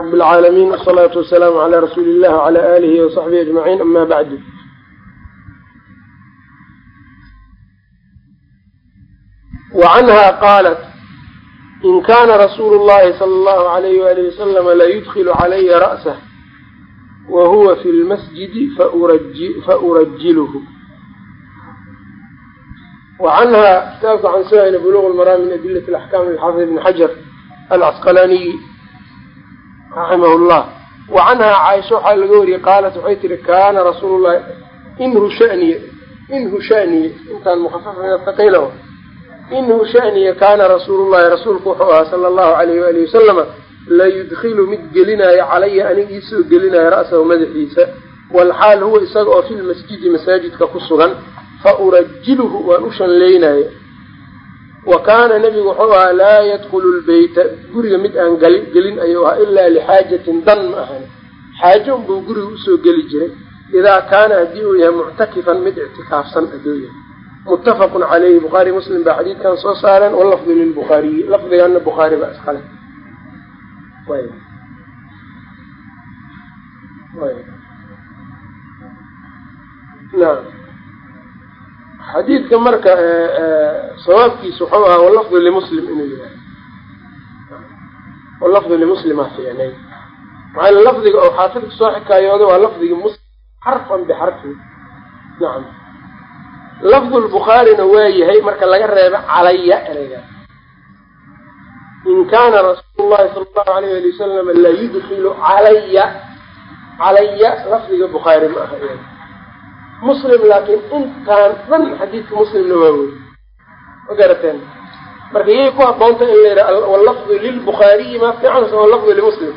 rab اlcaalamiin wsalaatu wasalaamu calaa rasuuli illah wcala aalihi wasaxbihi ajmaciin ama bacdu wacanha qaalat in kana rasuulu llahi sala allahu alayh walihi wasalama layudkilu calaya ra'sah wa huwa fi lmasjidi faurajilhu wacanha kitaabka haynay buluq lmaraam min adilat alaxkaam lilxaafid ibni xajar alcasqalaaniyi raximah llah wa canhaa caaisha waxaa laga wariyey qaalat waxay tihi kaana rasuulu llahi inhu shaniye inhu shaniye intaan mukhafaf inhu shaniya kaana rasuulu llahi rasuulku wuxuu ahaa sala allahu alayh waalihi wasalama layudkilu mid gelinaayo calaya aniga iisoo gelinaayo ra'sahu madaxiisa walxaal huwa isaga oo fi lmasjidi masaajidka ku sugan fa urajilhu waan u shanleynaayo wa kaana nebigu wuxuu ahaa laa yadkulu lbeyta guriga mid aan gelin ayuu ahaa ilaa lixaajatin dan ma ahan. Xaajo unbuu guriga u soo geli jiray. Idaa kaana haddii uu yahay muctakifan mid ictikaafsan hadduu yahay. Muttafaqun caleyhi bukhaari muslim baa xadiidkan soo saareen walafdu lilbukhaariyi lafdigana bukhaari baa iskale naam xadiidka marka sawaabkiisa wuxuu ahaa walafdu limuslim inuu yahay walafdu limuslima fiicnay maxaa lafdiga oo xaafidka soo xikaayooda waa lafdigi muslim xarfan bixarfin nacam lafdu lbukhaarina waa yahay marka laga reebo calaya ereyga. In kaana rasuulu llahi sala allahu alayh ali wasalam la yudkilu calaya calaya lafdiga bukhaari ma aha muslim laakiin intaan dhan xadiidka muslimna waa wey ma garateen marka yay ku haboonta in la yidhaha wallafdu lilbukhaariyi maa fiican se wallafdu limuslim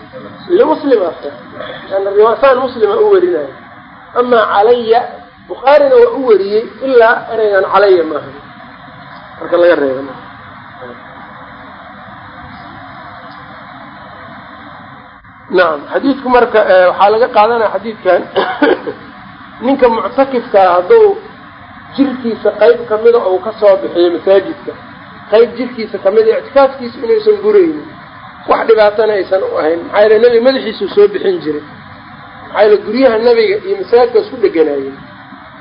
limuslim a fiican riwaasaan muslima u werinayo amaa calaya bukhaarina waa u weriyey ilaa ereygan calaya maaha marka laga reeba nacam xadiidku marka waxaa laga qaadanaya xadiidkan ninka muctakifkaa hadduu jirkiisa qayb kamida uu ka soo bixiyo masaajidka qayb jirkiisa kamida ictikaafkiisa inuusan guraynin wax dhibaatana aysan u ahayn. Maxaa yaele nebiga madaxiisuu soo bixin jiray. Maxaa yaele guryaha nebiga iyo masaajidka isku dheganaayeen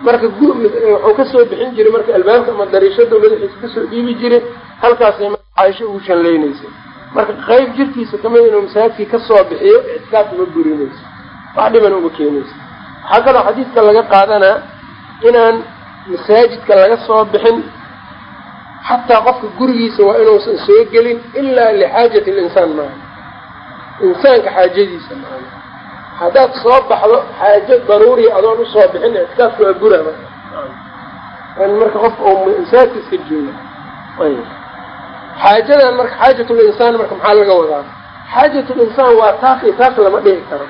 marka wuxuu ka soo bixin jiray marka albaabka ama dariishada madaxiisa ka soo dhiibi jiray halkaasay caaisho ugu shanleynaysay marka qayb jirkiisa kamida inuu masaajidkii ka soo bixiyo ictikaaf uma gurinayso. Wax dhiban uma keenayso waxaa kaloo xadiidka laga qaadanaa inaan masaajidka laga soo bixin xataa qofka gurigiisa waa inuusan soo gelin ilaa lixaajati linsaan maaha. Insaanka xaajadiisa maaha. Haddaad soo baxdo xaajo daruuriya adoon u soo bixin ictikaafka waa gura marka qofka masaajidka iska jooga xaajadan marka xaajatulinsaan marka maxaa laga wadaa? Xaajatulinsaan waa taas iyo taas lama dhihi karo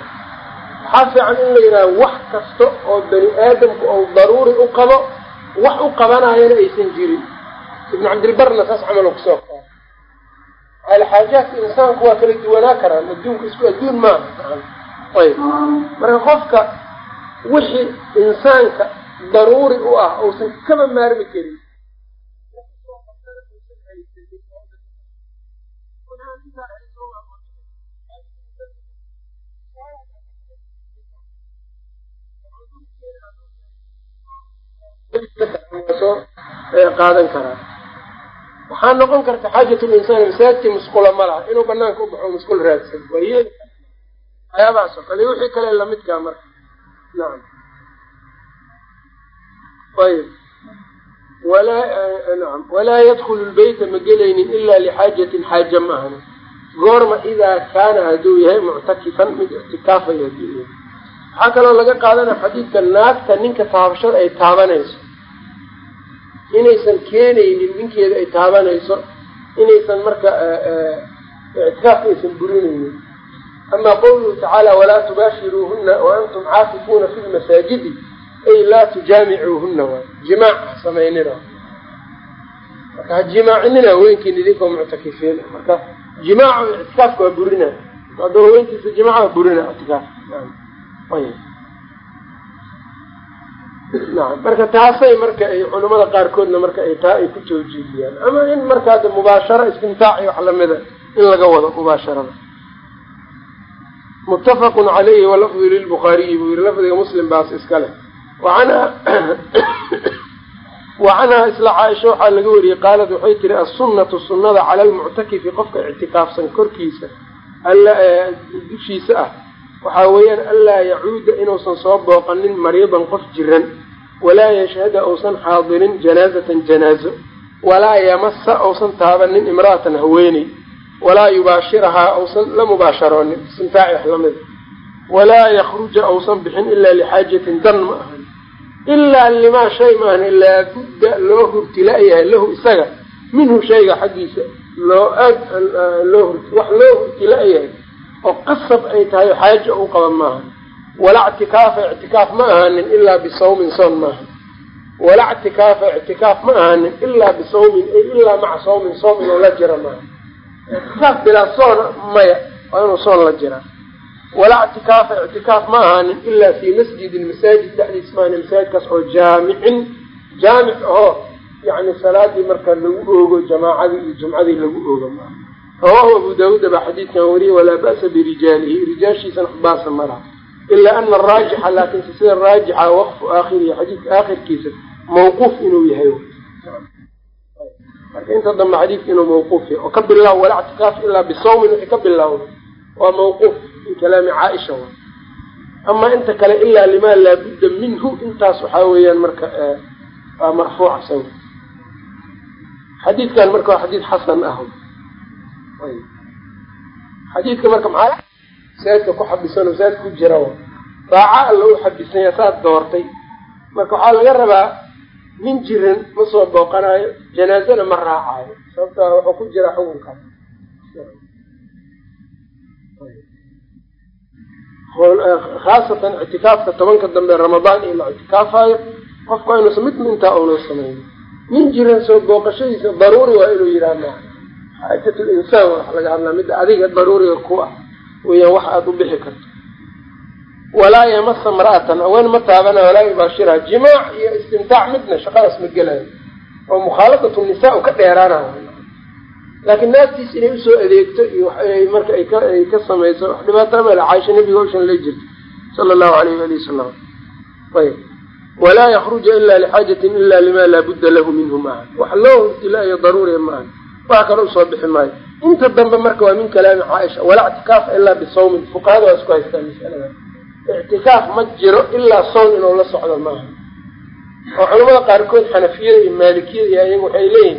waxaa fiican in la yidhaha wax kasta oo bani aadamku ou daruuri u qabo wax u qabanayana aysan jirin. Ibnu cabdilbarna saas camal ku soo qaado. Alxaajaadka insaanku waa kala duwanaa karaan adduunka isku adduun maaha. Ayb marka qofka wixii insaanka daruuri u ah uusan kaba maarmi karin qaadan karaa. Waxaa noqon karta xaajat linsaan masaajidkii musqula ma laha. Inuu banaanka u baxo musqul raadsan. Waa yeeli waxyaabahaas oo kale wixii kale lamidkaa marka. Nacam ayb walaa nacam walaa yadkulu lbeyta ma gelaynin ilaa lixaajatin xaaja ma ahani. Goorma idaa kaana hadduu yahay muctakifan mid ictikaafaya waxaa kaloo laga qaadanaya xadiidka naagta ninka taabashada ay taabanayso inaysan keenaynin ninkeeda ay taabanayso inaysan marka ictikaafka aysan burinaynin. Amaa qawluhu tacaala walaa tubaashiruuhuna wa antum caakifuuna fi lmasaajidi ay laa tujaamicuuhuna waay jimaac ha samaynina marka ha jimaacinina haweenkiina idinkoo muctakifiin. Marka jimaacu ictikaafka waa burina. Hadduu haweentiisa jimaac waa burina ictikaaf ayb nacam marka taasay marka ay culamada qaarkoodna marka ay taa ay ku tawjiihiyaan ama in markaada mubaasharo istimtaac iyo wax lamida in laga wado mubaasharada. Muttafaqun calayhi walafdu lilbukhaariyi buu yihi lafdiga muslim baas iska leh. Wacanha wa isla caaisha waxaa laga wariyey qaalad waxay tihi assunnatu sunnada cala almuctakifi qofka ictikaafsan korkiisa dushiisa ah. Waxaa weeyaan anlaa yacuuda inuusan soo booqanin mariidan qof jiran walaa yashhada uusan xaadirin janaazatan janaazo walaa yamasa uusan taabanin imra'atan haweeney walaa yubaashirahaa uusan la mubaasharoonin istimtaaci wax lamida walaa yakruja uusan bixin ilaa lixaajatin dan ma ahan. Ilaa limaa shay maahan ilaa budda loo hurtila-yahay lahu isaga minhu shayga xaggiisa loo loo wax loo hurtila-yahay oo qasab ay tahay xaaja u qaba maaha walaa ictikaafa ictikaaf ma ahaanin ilaa bisawmin soon maaha walaa ictikaafa ictikaaf ma ahaanin ilaa bisawmin ilaa maca sawmin soom inuu la jira maaha ictikaaf bilaa soona maya waa inuu soon la jiraa walaa ictikaafa ictikaaf ma ahaanin ilaa fii masjidin masaajid dhexdiis maahani masaajidkaas oo jaamicin jaamic ahoo yani salaadii marka lagu oogo jamaacadii iyo jumcadii lagu oogo maaha rawaahu abu daawuuda baa xadiidkan wariyey walaa ba'sa birijaalihi rijaashiisana baasa malaha ilaa ana araajixa laakiinse sida raajixa waqfu aakhirihi xadiidka aakhirkiisa mawquuf inuu yahay marka inta dambe xadiidka inuu mawquuf yahay oo ka bilaabo walaa ictikaaf ilaa bisawmin wixii ka bilaawda waa mawquuf min kalaami caaisha wa ama inta kale ilaa limaa laabudda minhu intaas waxaa weeyaan marka waa marfuuca saw xadiidkan marka waa xadiid xasan ah xadiidka marka maxaa masaajidka ku xabisan masaajidka ku jira daaca alla u xabisanya saad doortay. Marka waxaa laga rabaa nin jiran ma soo booqanayo janaazana ma raacayo sababta wuxuu ku jiraa xukunkaas khaasatan ictikaafka tobanka dambe ramadaan in la ictikaafayo qofku inuusan mid mintaa una samayn nin jiran soo booqashadiisa daruuri waa inuu yidhaha ma xaajatu linsaan wax laga hadlaa midda adiga daruuriga ku ah weyaan wax aada u bixi karto walaa yamasa mar'atan haween ma taabana walaa yubaashiraha jimaac iyo istimtaac midna shaqadaas ma gelayo oo mukhaalafatu nisaa u ka dheeraanayo laakiin naagtiis inay u soo adeegto iyo marka ay ka ay ka samayso wax dhibaataa male caaisha nabiga oshan la jirta sala allahu alayh waali wasalam ayb walaa yakruja ila lixaajatin ila lima laa budda lahu minhu maaha wax loo hurtilaayo daruuriya maaha wax kale u soo bixi maayo. Inta dambe marka waa min kalaami caaisha walaa ictikaaf ilaa bisawmin fuqahada waa isku haystaa masalada ictikaaf ma jiro ilaa sown inuu la socdo maaha oo culamada qaarkood xanafiyada iyo maalikiyada iyo ayaga waxay leeyihiin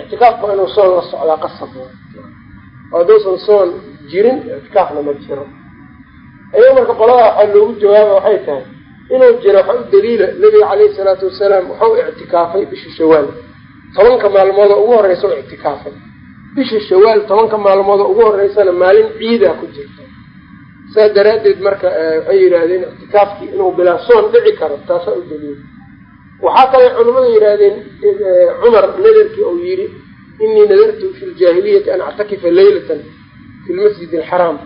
ictikaafka inuu soon la socdaa qasab. Oo hadduusan soon jirin ictikaafna ma jiro. Ayaga marka qoladaa waxaa loogu jawaaba waxay tahay inuu jiro waxa u daliila nabiga caleyhi salaatu wasalaam waxau ictikaafay bisha shawaal. Tobanka maalmoodoo ugu horreysa u ictikaafay bisha shawaal tobanka maalmoodoo ugu horreysana maalin ciidaa ku jirta saas daraaddeed marka waxay yidhaahdeen ictikaafkii inuu bilaa soon dhici karo taasaa u daliila waxaa kale culimmada yidhaahdeen cumar nadarkii uu yidhi inii nadartu fi ljaahiliyati an actakifa leylatan fi lmasjid alxaraam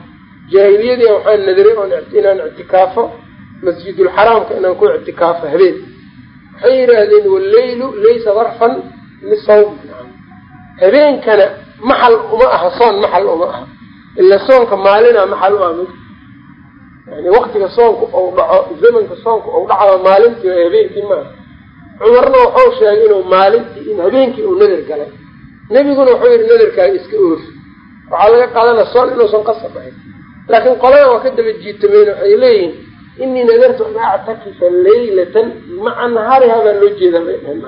jaahiliyadii waxaan nadaray oon inaan ictikaafo masjidulxaraamka inaan ku ictikaafo habeen. Waxay yidhaahdeen walleylu laysa darfan lisawm. Habeenkana maxal uma aha soon maxal uma aha. Ila soonka maalina maxal u ah yani waktiga soonka ou dhaco zamanka soonka ou dhacayo maalintii habeenkii maaha cumarna waxau sheegay inuu maalintii in habeenkii uu nadar galay. Nebiguna wuxuu yihi nadarkaaga iska oofi. Waxaa laga qaadana soon inuusan qasab ahayn. Laakiin qoladan waa ka daba jiitameen waxay leeyihiin inii nadartu an actakifa laylatan maca nahaariha baa loo jeedaa bay dhaheen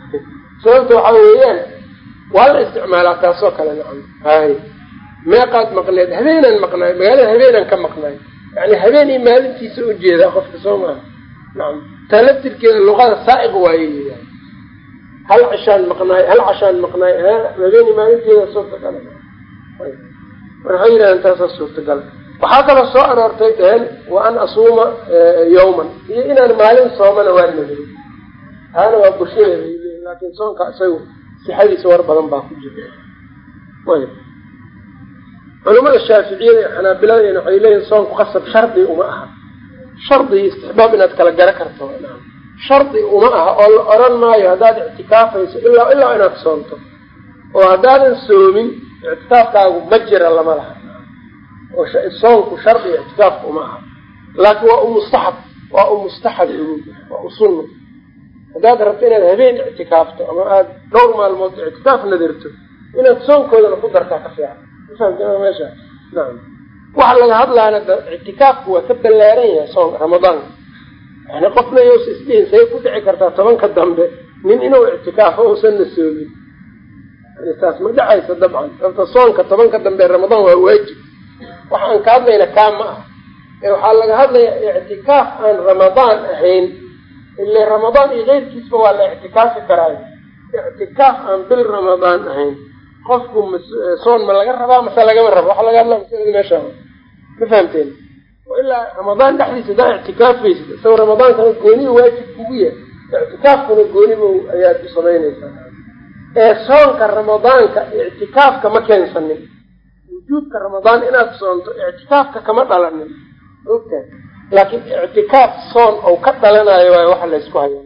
sababta waxaa weeyaan waa la isticmaalaa taasoo kale nacam. Hay meeqaad maqneed habeenaan maqnaay magaalada habeenaan ka maqnaay yani habeen iyo maalintiisa u jeedaa qofka soo maaha nacam taa laftirkeeda luqada saa'iq waaye yidhaha hal cishaan maqnaay hal cashaan maqnaay habeen iyo maalinteeda suurtagala waxay yidhahdeen taasaa suurtagala waxaa kaloo soo aroortay dheheen wa an asuuma yawman. Iyo inaan maalin soomana waa nagay taana waa bushadeeda laakiin soonka isagu sixadiisa war badan baa ku jira culamada shaaficiyada iyo xanaabiladana waxay leeyihiin soonku qasab shardi uma aha. Shardi iyo istixbaab inaad kala gara karto. Shardi uma aha oo la oran maayo haddaad ictikaafayso ilaa ilaa inaad soonto. Oo haddaadan soomin ictikaafkaagu ma jira lama laha. Oo soonku shardiga ictikaafka uma aha. Laakiin waa u mustaxab waa u mustaxab waa u sunno haddaad rabto inaad habeen ictikaafto ama aada dhowr maalmood ictikaaf nadirto inaad soonkoodana ku dartaa ka fiican meesha. Nacam waxa laga hadlaana ictikaafku waa ka ballaaran yahay soon ramadaanka yani qofna yowsa isdhihin say ku dhici kartaa tobanka dambe nin inuu ictikaafo uusanna soomin yani taas ma dhacaysa dabcan. Sababta soonka tobanka dambe ramadaan waa waajib. Waxa aan ka hadlayna kaa ma ah. Ee waxaa laga hadlayaa ictikaaf aan ramadaan ahayn ile ramadaan iyo keyrkiisba waa la ictikaafi karaayo. Ictikaaf aan bil ramadaan ahayn qofku soon ma laga rabaa mase lagama rabo? Waxa laga hadlaa masalada meesha ma fahamteen? Ilaa ramadaan dhexdiisa hadaa ictikaafaysid isagoo ramadaankana gooniba waajib kugu yahay ictikaafkuna gooniba ayaad u samaynaysaa. Ee soonka ramadaanka ictikaafka ma keensanin. Wujuubka ramadaan inaad soonto ictikaafka kama dhalanin. Ogta laakiin ictikaaf soon ou ka dhalanayo waayo waxa laysku hayo.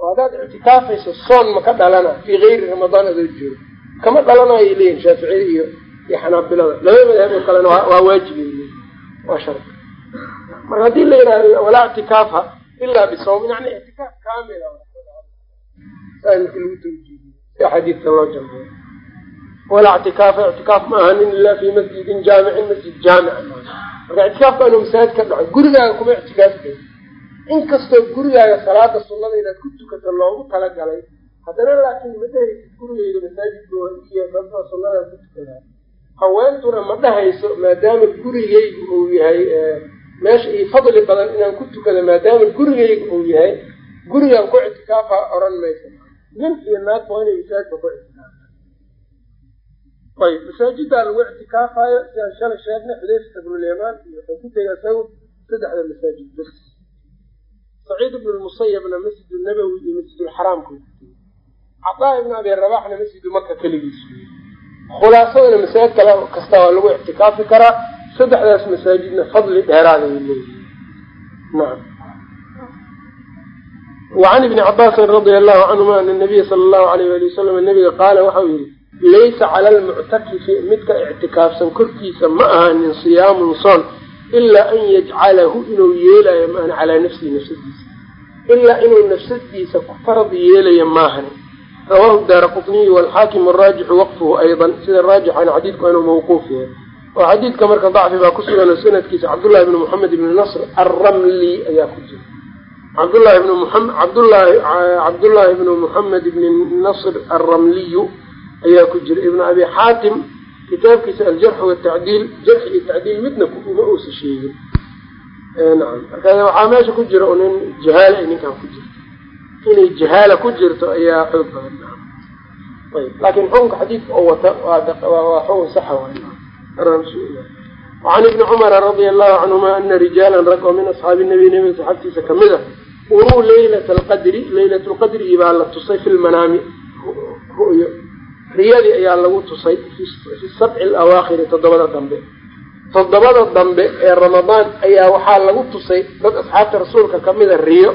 Oo haddaad ictikaafayso soon ma ka dhalana. Fii gayri ramadaan adoo joogo kama dhalanayo leeyihiin shaaficiyada iyo iyo xanaabilada laba madhab oo kalena waa waajibay leeyihiin waa shardi marka haddii la yidhahdo walaa ictikaafa ilaa bisawm yani ictikaaf kaamila saa marka lagu tawjiidiyo si xadiidka loo jamciyo. Walaa ictikaafa ictikaaf ma ahanin ilaa fi masjidin jaamicin masjid jaamica marka ictikaafka inuu masaajid ka dhaco gurigaaga kuma ictikaafkay inkastoo gurigaaga salaada sunnada inaad ku tukato loogu talagalay haddana laakiin ma dhahaysid gurigeyda masaajidkaiyo sababta sunnada ku tukadaa haweentuna ma dhahayso maadaama gurigeygu uu yahay meesha io fadli badan inaan ku tukado maadaama gurigeygu uu yahay gurigaan ku ictikaafa oran maysa. Nin iyo naag waa inay masaajidka ku ictikaafa. Ayb masaajidaa lagu ictikaafayo sidaan shalay sheegnay xudayfata bnulyamaan iyo wuxuu ku tegay isagu saddexda masaajid bas. Saciid ibnu lmusayabna masjid nabowi iyo masjidulxaraamku cataa ibnu abi rabaxna masjidu maka keligiis. Khulaasadana masaajid kale kasta waa lagu ictikaafi karaa. Saddexdaas masaajidna fadli dheeraada ay leeyihiin nacam wacan ibni cabaasin radia allahu canhuma ana nabiya sala allahu alayh wali wasalam nabiga qaala waxau yihi laysa cala almuctakifi midka ictikaafsan korkiisa ma ahanin siyaamun soon ilaa an yajcalahu inuu yeelayo maana calaa nafsihi nafsadiisa. Ilaa inuu nafsadiisa ku farad yeelayo maahani rawahu daara qutniyu walxaakim araajixu waqfuhu aydan sida raajixana xadiidku inuu mawquuf yahay. Oo xadiidka marka dacfi baa ku sugan sanadkiisa cabdullahi bni moxamed ibni nasr alramli ayaa ku jira. Cabdullahi bn muam cabdullahi cabdullaahi bnu moxamed ibni nasr alramliyu ayaa ku jira. Ibnu abi xaatim kitaabkiisa aljarx watacdiil jarx iyo tacdiil midna uma uusa sheegin. Nacam marka waxaa meesha ku jira nin jahaala ay ninkan ku jirto inay jahaala ku jirto ayaa xoog badan. Ayb laakiin xukunka xadiidka oo wata waa xukun saxa wacan ibni cumara radia allahu canhuma ana rijaalan rag oo min asxaabi nabiy nabiga saxaabtiisa ka mid a uruu leylata alqadri leylat lqadrigi baa la tusay fi lmanaami ru'yo riyadii ayaa lagu tusay fi sabci alawaakhiri toddobada dambe. Toddobada dambe ee ramadaan ayaa waxaa lagu tusay dad asxaabta rasuulka kamida riyo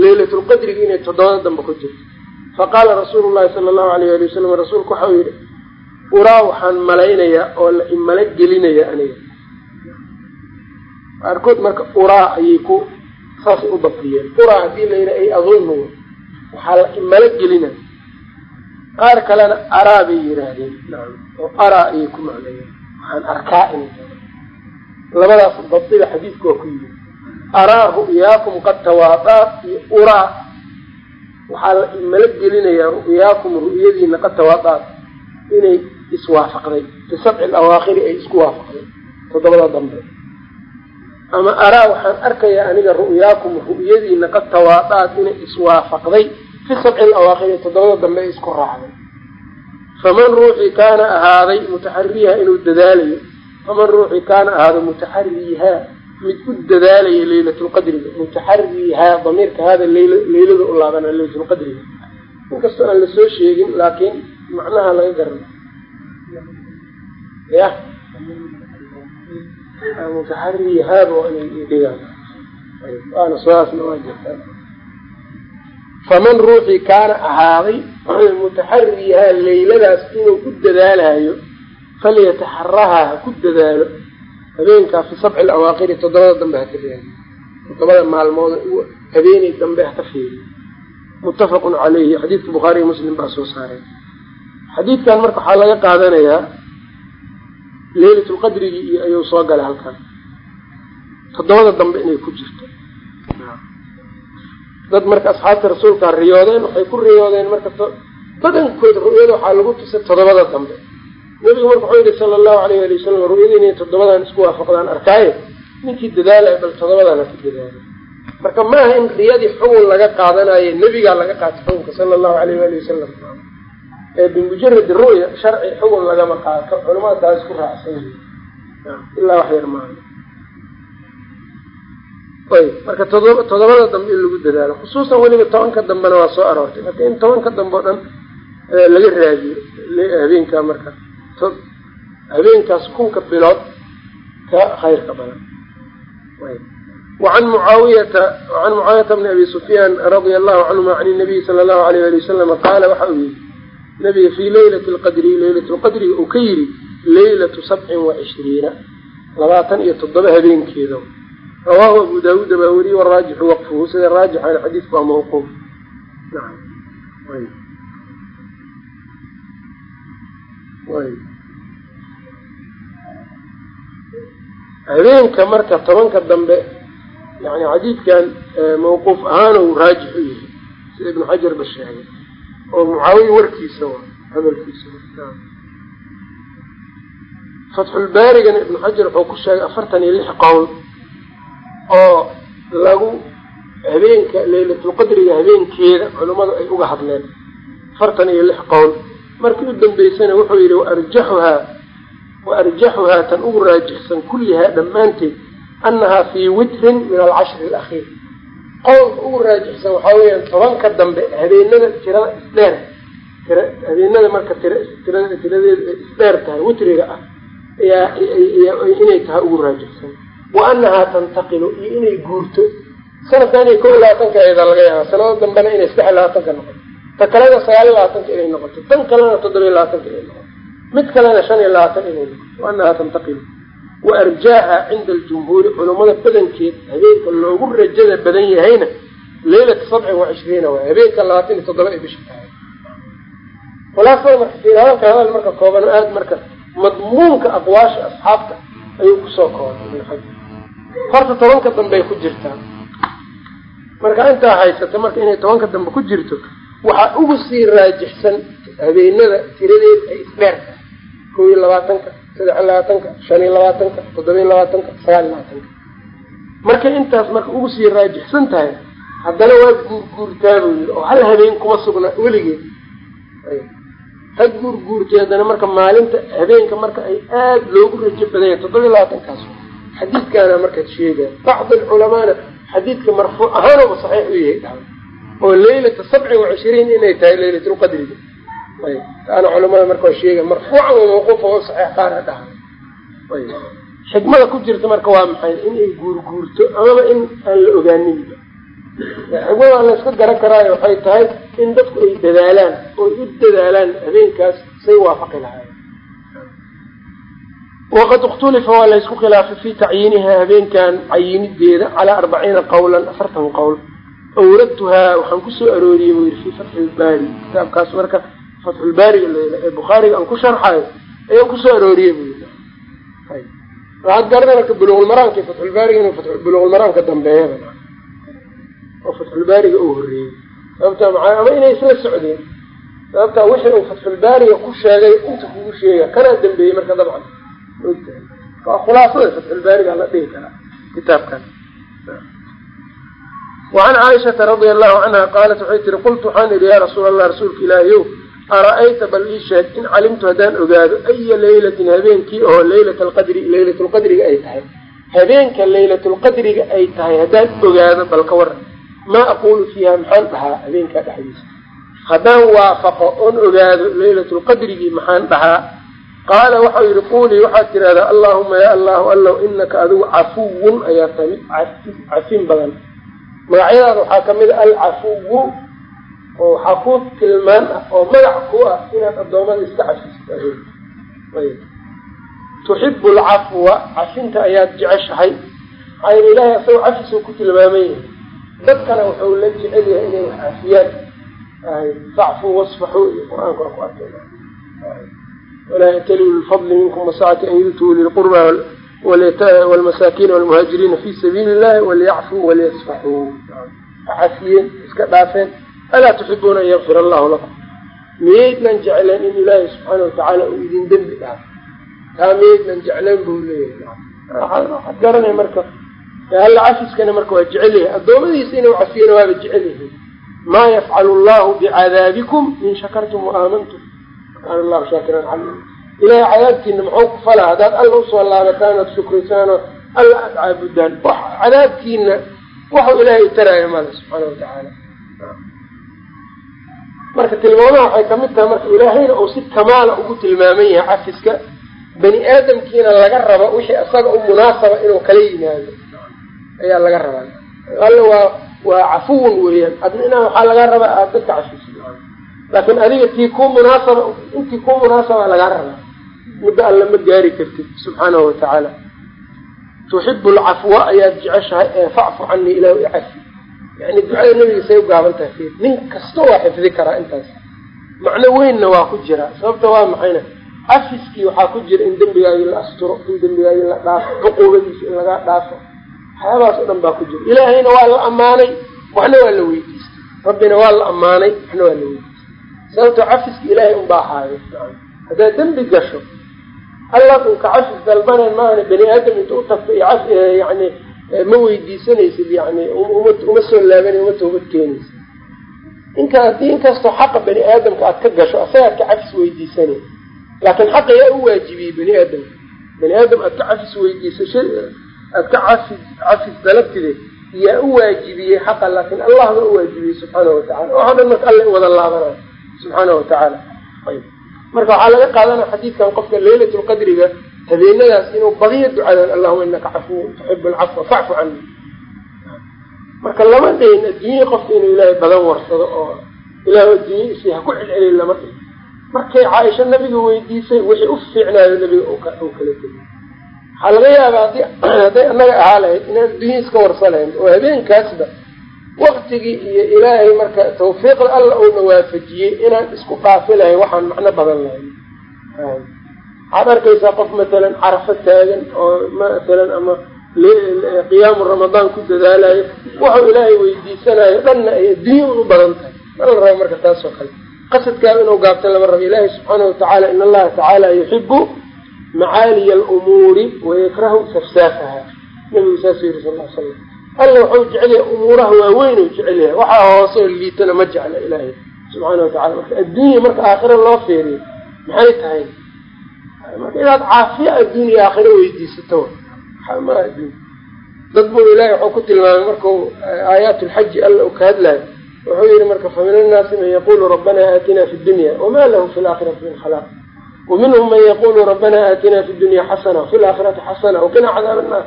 leylatulqadrigi inay toddobada dambe ku jirto. Faqaala rasuulu llahi sala allahu alayh ali wasalam rasuulku waxau yihi uraa waxaan malaynayaa oo la imala gelinaya aniga. Qaarkood marka uraa ayay ku saasay u dabdiyeen uraa haddii la yidhaha ay adunnu waxaa la imala gelina. Qaar kalena araa bay yidhaahdeen. Oo araa ayay ku macneeyeen. Waxaan arkaa inay labadaas dabdiba xadiidku waa ku yimid araa ru'yaakum qad tawaadaat iyo uraa waxaa la imala gelinayaa ru'yaakum ru'yadiina qad tawaadaat inay iswaafaqday fi sabci alawaakhiri ay isku waafaqday toddobada dambe ama araa waxaan arkayaa aniga ru'yaakum ru'yadiina qad tawaadaat inay iswaafaqday fi sabci alawaakhiri toddobada dambe ay isku raacday faman ruuxii kaana ahaaday mutaxariyaha inuu dadaalayo faman ruuxii kaana ahaaday mutaxariyahaa mid u dadaalaya leylatulqadriga mutaxarihaa damiirka hada leylada u laabana leylatulqadriga inkastoo aan la soo sheegin laakiin macnaha laga garana. Ya. Mutaxariyahaaba waa faman ruuxii kaana ahaaday mutaxariyahaa leyladaas inuu ku dadaalayo falyataxarahaa ha ku dadaalo habeenkaa fi sabci alawaaqiri toddobada dambe haka toddobada maalmood habeenay dambe haka fiiriyo muttafaqun caleyhi xadiidka bukhaariy muslim baa soo saaray. Xadiidkan marka waxaa laga qaadanayaa leylatulqadrigii iyo ayuu soo galay halkan. Toddobada dambe inay ku jirto. Dad marka asxaabta rasuulkaa riyoodeen waxay ku riyoodeen marka badankood ru'yada waxaa lagu tusay toddobada dambe nebigu marka wuxuu yihi sala allahu alayh ali wasalam ru'yada inay toddobadan isku waafaqdaan arkaaye ninkii dadaalaya bal toddobadan haka dadaalo. Marka maaha in riyadii xugun laga qaadanayo nebigaa laga qaatay xugunka sala allahu alayh waali wasalam ee bimujaradi ru'ya sharci xugun lagama qaato culamada taas ku raacsan. Ilaa wax yar maaha ayb marka todoba toddobada dambe in lagu dadaalo khusuusan weliba tobanka dambena waa soo aroortay. Marka in tobanka dambe o dhan laga raadiyo habeenkaa marka habeenkaas kunka bilood ka khayrka badan. Wacan mucaawiyata wacan mucaawiyata bni abi sufyaan radia allahu canhuma can nabiyi sala allahu alayh ali wasalama qaala waxa uu yihi nabiga fii leylati lqadri leylat lqadriga uu ka yidhi leylatu sabcin wa cishriina labaatan iyo toddoba habeenkeeda rawaahu abu daawuuda baa weriye waraajixu waqfuhu sida raajixana xadiidku waa mawquuf habeenka marka tobanka dambe yani xadiidkan mawquuf ahaan u raajix u yahay sida ibnu xajar ba sheegay oo mucaawiya warkiisa wa hadalkiisa fatxulbaarigana ibnu xajar wuxuu ku sheegay afartan iyo lix qowl oo lagu habeenka leylatulqadriga habeenkeeda culimmadu ay uga hadleen. Afartan iyo lix qowl. Markii u dambeysana wuxuu yidhi wa tan ugu raajixsan kullihaa dhammaanteed annahaa fii witrin min alcashri alakhiir qowlka ugu raajixsan waxaa weeyaan tobanka dambe habeenada tirada isdheer habeenada marka tira tirada tiradeeda isdheer tahay witriga ah inay tahay ugu raajixsan wa annahaa tantaqilu iyo inay guurto sanadka inay kow iyo labaatanka eeda laga yaaba sanada dambena inay saddex iyo labaatanka noqoto ta kalena sagaal iyo labaatanka inay noqoto tan kalena toddoba iyo labaatanka inay noqoto mid kalena shan iyo labaatan inay noqoto wa annahaa tantaqilu wa arjaaha cinda aljumhuuri culummada badankeed habeenka loogu rajada badan yahayna leylata sabcin wa cishriina waay habeenka labaatan iyo toddoba ay bisha tahay khulaasada marka hadalka hadal marka koobano aada marka madmuunka aqwaasha asxaabta ayuu ku soo koobay horta tobanka dambey ku jirtaa marka intaa haysata marka inay tobanka dambe ku jirto waxaa ugu sii raajixsan habeenada tiradeeda ay isdheer tahay kow iyo labaatanka saddex iyo labaatanka shan iyo labaatanka toddoba iyo labaatanka sagaal iyo labaatanka. Markay intaas marka ugu sii raajixsan tahay haddana waa guurguurtaa yiri oo hal habeen kuma sugna weligeed. Ha guurguurtay haddana marka maalinta habeenka marka ay aada loogu rajo badanya toddoba iyo labaatankaas. Xadiidkaana markaad sheegaya bacd alculamaana xadiidka marfuuc ahaanba saxiix u yahay dhahay oo leylata sabcin wa cishriin inay tahay leylatulqadriga ayb taana culamada marka waa sheegaya marfuucan wa mawquufa oo saxiix qaara dhahay. Ayb xikmada ku jirta marka waa maxay? Inay guurguurto amaba in aan la ogaaninba xikmada la iska garan karaayo waxay tahay in dadku ay dadaalaan oo u dadaalaan habeenkaas say waafaqi lahaayeen. Waqad ikhtulifa waa la ysku khilaafay fi tacyiinihaa habeenkan cayinideeda calaa arbaciina qawlan afartan qowl. Awradtuhaa waxaan ku soo arooriyey buu yidhi fii fatxi lbaari kitaabkaas marka fatxulbaariga layla ee bukhaariga aan ku sharxayo ayaan ku soo arooriyey buu yidhi. Waxaad garana marka buluqulmaraanka fatxulbaariga inuu buluqulmaraanka dambeeyaba oo fatxulbaariga uu horreeyey. Sababta maa ama inay isla socdeen? Sababta wixii uu fatxulbaariga ku sheegay inta kugu sheega kanaa dambeeyey marka dabcan. Waa khulaasada fatxulbaariga la dhihi karaa kitaabkan. Wacan caaishata radia allahu canha qaalat waxay tihi qultu waxaan idhi yaa rasuul allah rasuulka ilaahiyow ara-ayta bal ii sheeg in calimtu haddaan ogaado aya leylatin habeenkii oo leylata alqadri leylatulqadriga ay tahay habeenka leylatulqadriga ay tahay haddaan ogaado bal ka waran maa aquulu fiiha maxaan dhahaa habeenkaa dhexdiisa haddaan waafaqo oon ogaado leylatulqadrigii maxaan dhahaa qaala waxau yihi quulii waxaad tidhahdaa allaahuma yaa allahu allow inaka adigu cafuwun ayaa tahay mid cafin badan magacyadaada waxaa ka mid a alcafuwu oo waxaa ku tilmaan ah oo magac ku ah inaad addoommada iska cafisid tuxibu alcafwa cafinta ayaad jeceshahay. Maxaa ilaahay asagoo cafisuu ku tilmaaman yahay dadkana wuxuu la jecel yahay inay wax cafiyaan facfuu wasfaxuu iyo qur'aanka ku arkay walaa yatali lfadli minkum wasacati an yutuu lilqurba wlmasaakiin walmuhaajiriina fi sabiili illahi waliyacfuu waliyasfaxuu cafiyeen iska dhaafeen alaa tuxibuuna an yakfir allahu lakum miyaydnan jecleen in ilaahay subxaana watacaala uu idin dembi dhaafo taa miyaydnan jecleen buu leeyahay waxaad garanay marka alla cafiskana marka waa jecel yahay addoommadiisa inuu cafiyana waaba jecel yahay maa yafcalu llahu bicadaabikum in shakartum waaaamantum kaana allahu shaakiran caliim ilahay cadaabkiina muxuu ku falaa haddaad alla u soo laabataan ood shukrisaan oo alla aada caabudaan cadaabkiina waxuu ilaahay taraayo male subxaana watacaala marka tilmaamaha waxay ka mid tahay marka ilaahayna uu si kamaala ugu tilmaaman yahay cafiska bani aadamkiina laga rabo wixii isaga u munaasaba inuu kala yimaado. Ayaa laga rabaa. Alla waa waa cafuwan weeyaan. Adna inaa waxaa laga rabaa aada dadka cafiso laakiin adiga tii ku munaasaba intii ku munaasaba lagaa rabaa. Muddo alla ma gaari kartid subxaanahu watacaala tuxibu alcafwa ayaad jeceshahay ee facfu canii ilahu icafi yani ducada nabiga say u gaaban tahay nin kasta waa xifdi karaa intaas. Macno weynna waa ku jiraa sababta waa maxayna cafiskii waxaa ku jira in dembigaagii la asturo in dembigaagii la dhaafo cuquubadiisa in lagaa dhaafo. Waxyaabahaas o dhan baa ku jira. Ilaahayna waa la ammaanay. Waxna waa la weydiistay. Rabbina waa la ammaanay. Waxna waa la weydiistay. Sababto cafiska ilaahay unbaa haayo haddaad dembi gasho allaad unka cafis dalbaneen maana bani aadam inta u tagto iyo yani ma weydiisanaysid yani uma soo laabanay uma toobad keenaysid. Inka haddii inkastoo xaqa bani aadamka aad ka gasho asagaad ka cafis weydiisanay. Laakiin xaqa yaa u waajibiyey bani aadamka. Bani aadam aad ka cafis weydiisasha aad ka cafis cafis dalabtide yaa u waajibiyey xaqa laakiin allah baa u waajibiyey subxaana watacala waxao dhan marka alla wada laabanayo subxaana watacaala ayb marka waxaa laga qaadanaya xadiidkan qofka leylat lqadriga habeenadaas inuu badiyo ducadan allahuma inaka cafuwun tuxibu alcafwa facfu cani marka lama dhayn adduunya qofka inuu ilaahay badan warsado oo ilaah adduunya isi ha ku celceliy lama dhin markay caaisha nabiga weydiisay wixii u fiicnaayo nabiga uu kala tegay. Waxaa laga yaabaa hadday annaga ahaa lahayd inaan adduunya iska warsa lahayn oo habeenkaasba waktigii iyo ilaahay marka tawfiiqda alla uuna waafajiyey inaan isku dhaafi lahayn waxaan macno badan lahayn waxaad arkaysaa qof matalan carafo taagan oo matalan ama qiyaamu ramadaan ku dadaalayo wuxuu ilaahay weydiisanayo dhanna ay adduunya un u badan tahay. Mala rabo marka taas oo kale. Qasadkaaba inuu gaabto lama rabo. Ilaahi subxaanahu watacaala in allaha tacaala yuxibu macaaliya alumuuri wayakrahu safsaafaha. Nabigu saasuu yihi sal slam alla wuxuu jecel yahay umuuraha waaweyn u jecel yahay? Waxaa hoose oo liitana ma jecla ilaahay. Subxaana watacala marka adduunya marka aakhira loo feeriyo maxay tahay marka inaad caafiya adduunya aakhiro weydiisato. Ma adduunya dad buu ilaahay wuxuu ku tilmaamay markau aayaat lxaji alla u ka hadlayo wuxuu yihi marka famin annaasi man yaqulu rabbana aatina fi dunya wama lahu fi laakhirati min khalaaq. Waminhum man yaqulu rabbana aatina fi dunya xasana wafi laakhirati xasana waqina cadaab annaar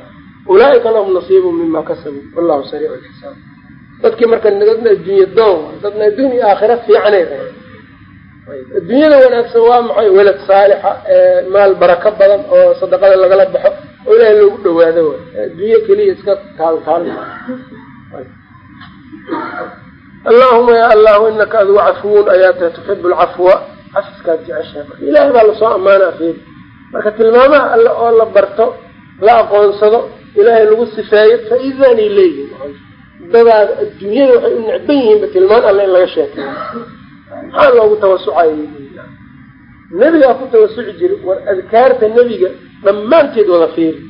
ulaaika lahum nasiibu mima kasabuu wallahu sariicu lxisaab dadkii marka dadna adduunya doon dadna adduunya aakhira fiicanay rahen adduunyada wanaagsan waa maxay? Welad saalixa maal barako badan oo sadaqada lagala baxo oo ilaahay loogu dhawaado way adduunye keliya iska taaltaal allahuma ya allahu inaka adigu cafuwun ayaa tahay tuxibu lcafwa cafiskaad jeceshahay marka ilaahay baa la soo ammaanaa fiiri marka tilmaamaha alle oo la barto la aqoonsado ilaahay lagu sifeeyo faidanay leeyihiin dadaada adduunyada waxay u necban yihiinba tilmaan alle in laga sheekeeyo maxaa loogu tawasucaya nebigaa ku tawasuci jira war adkaarta nebiga dhammaanteed wada fiiri.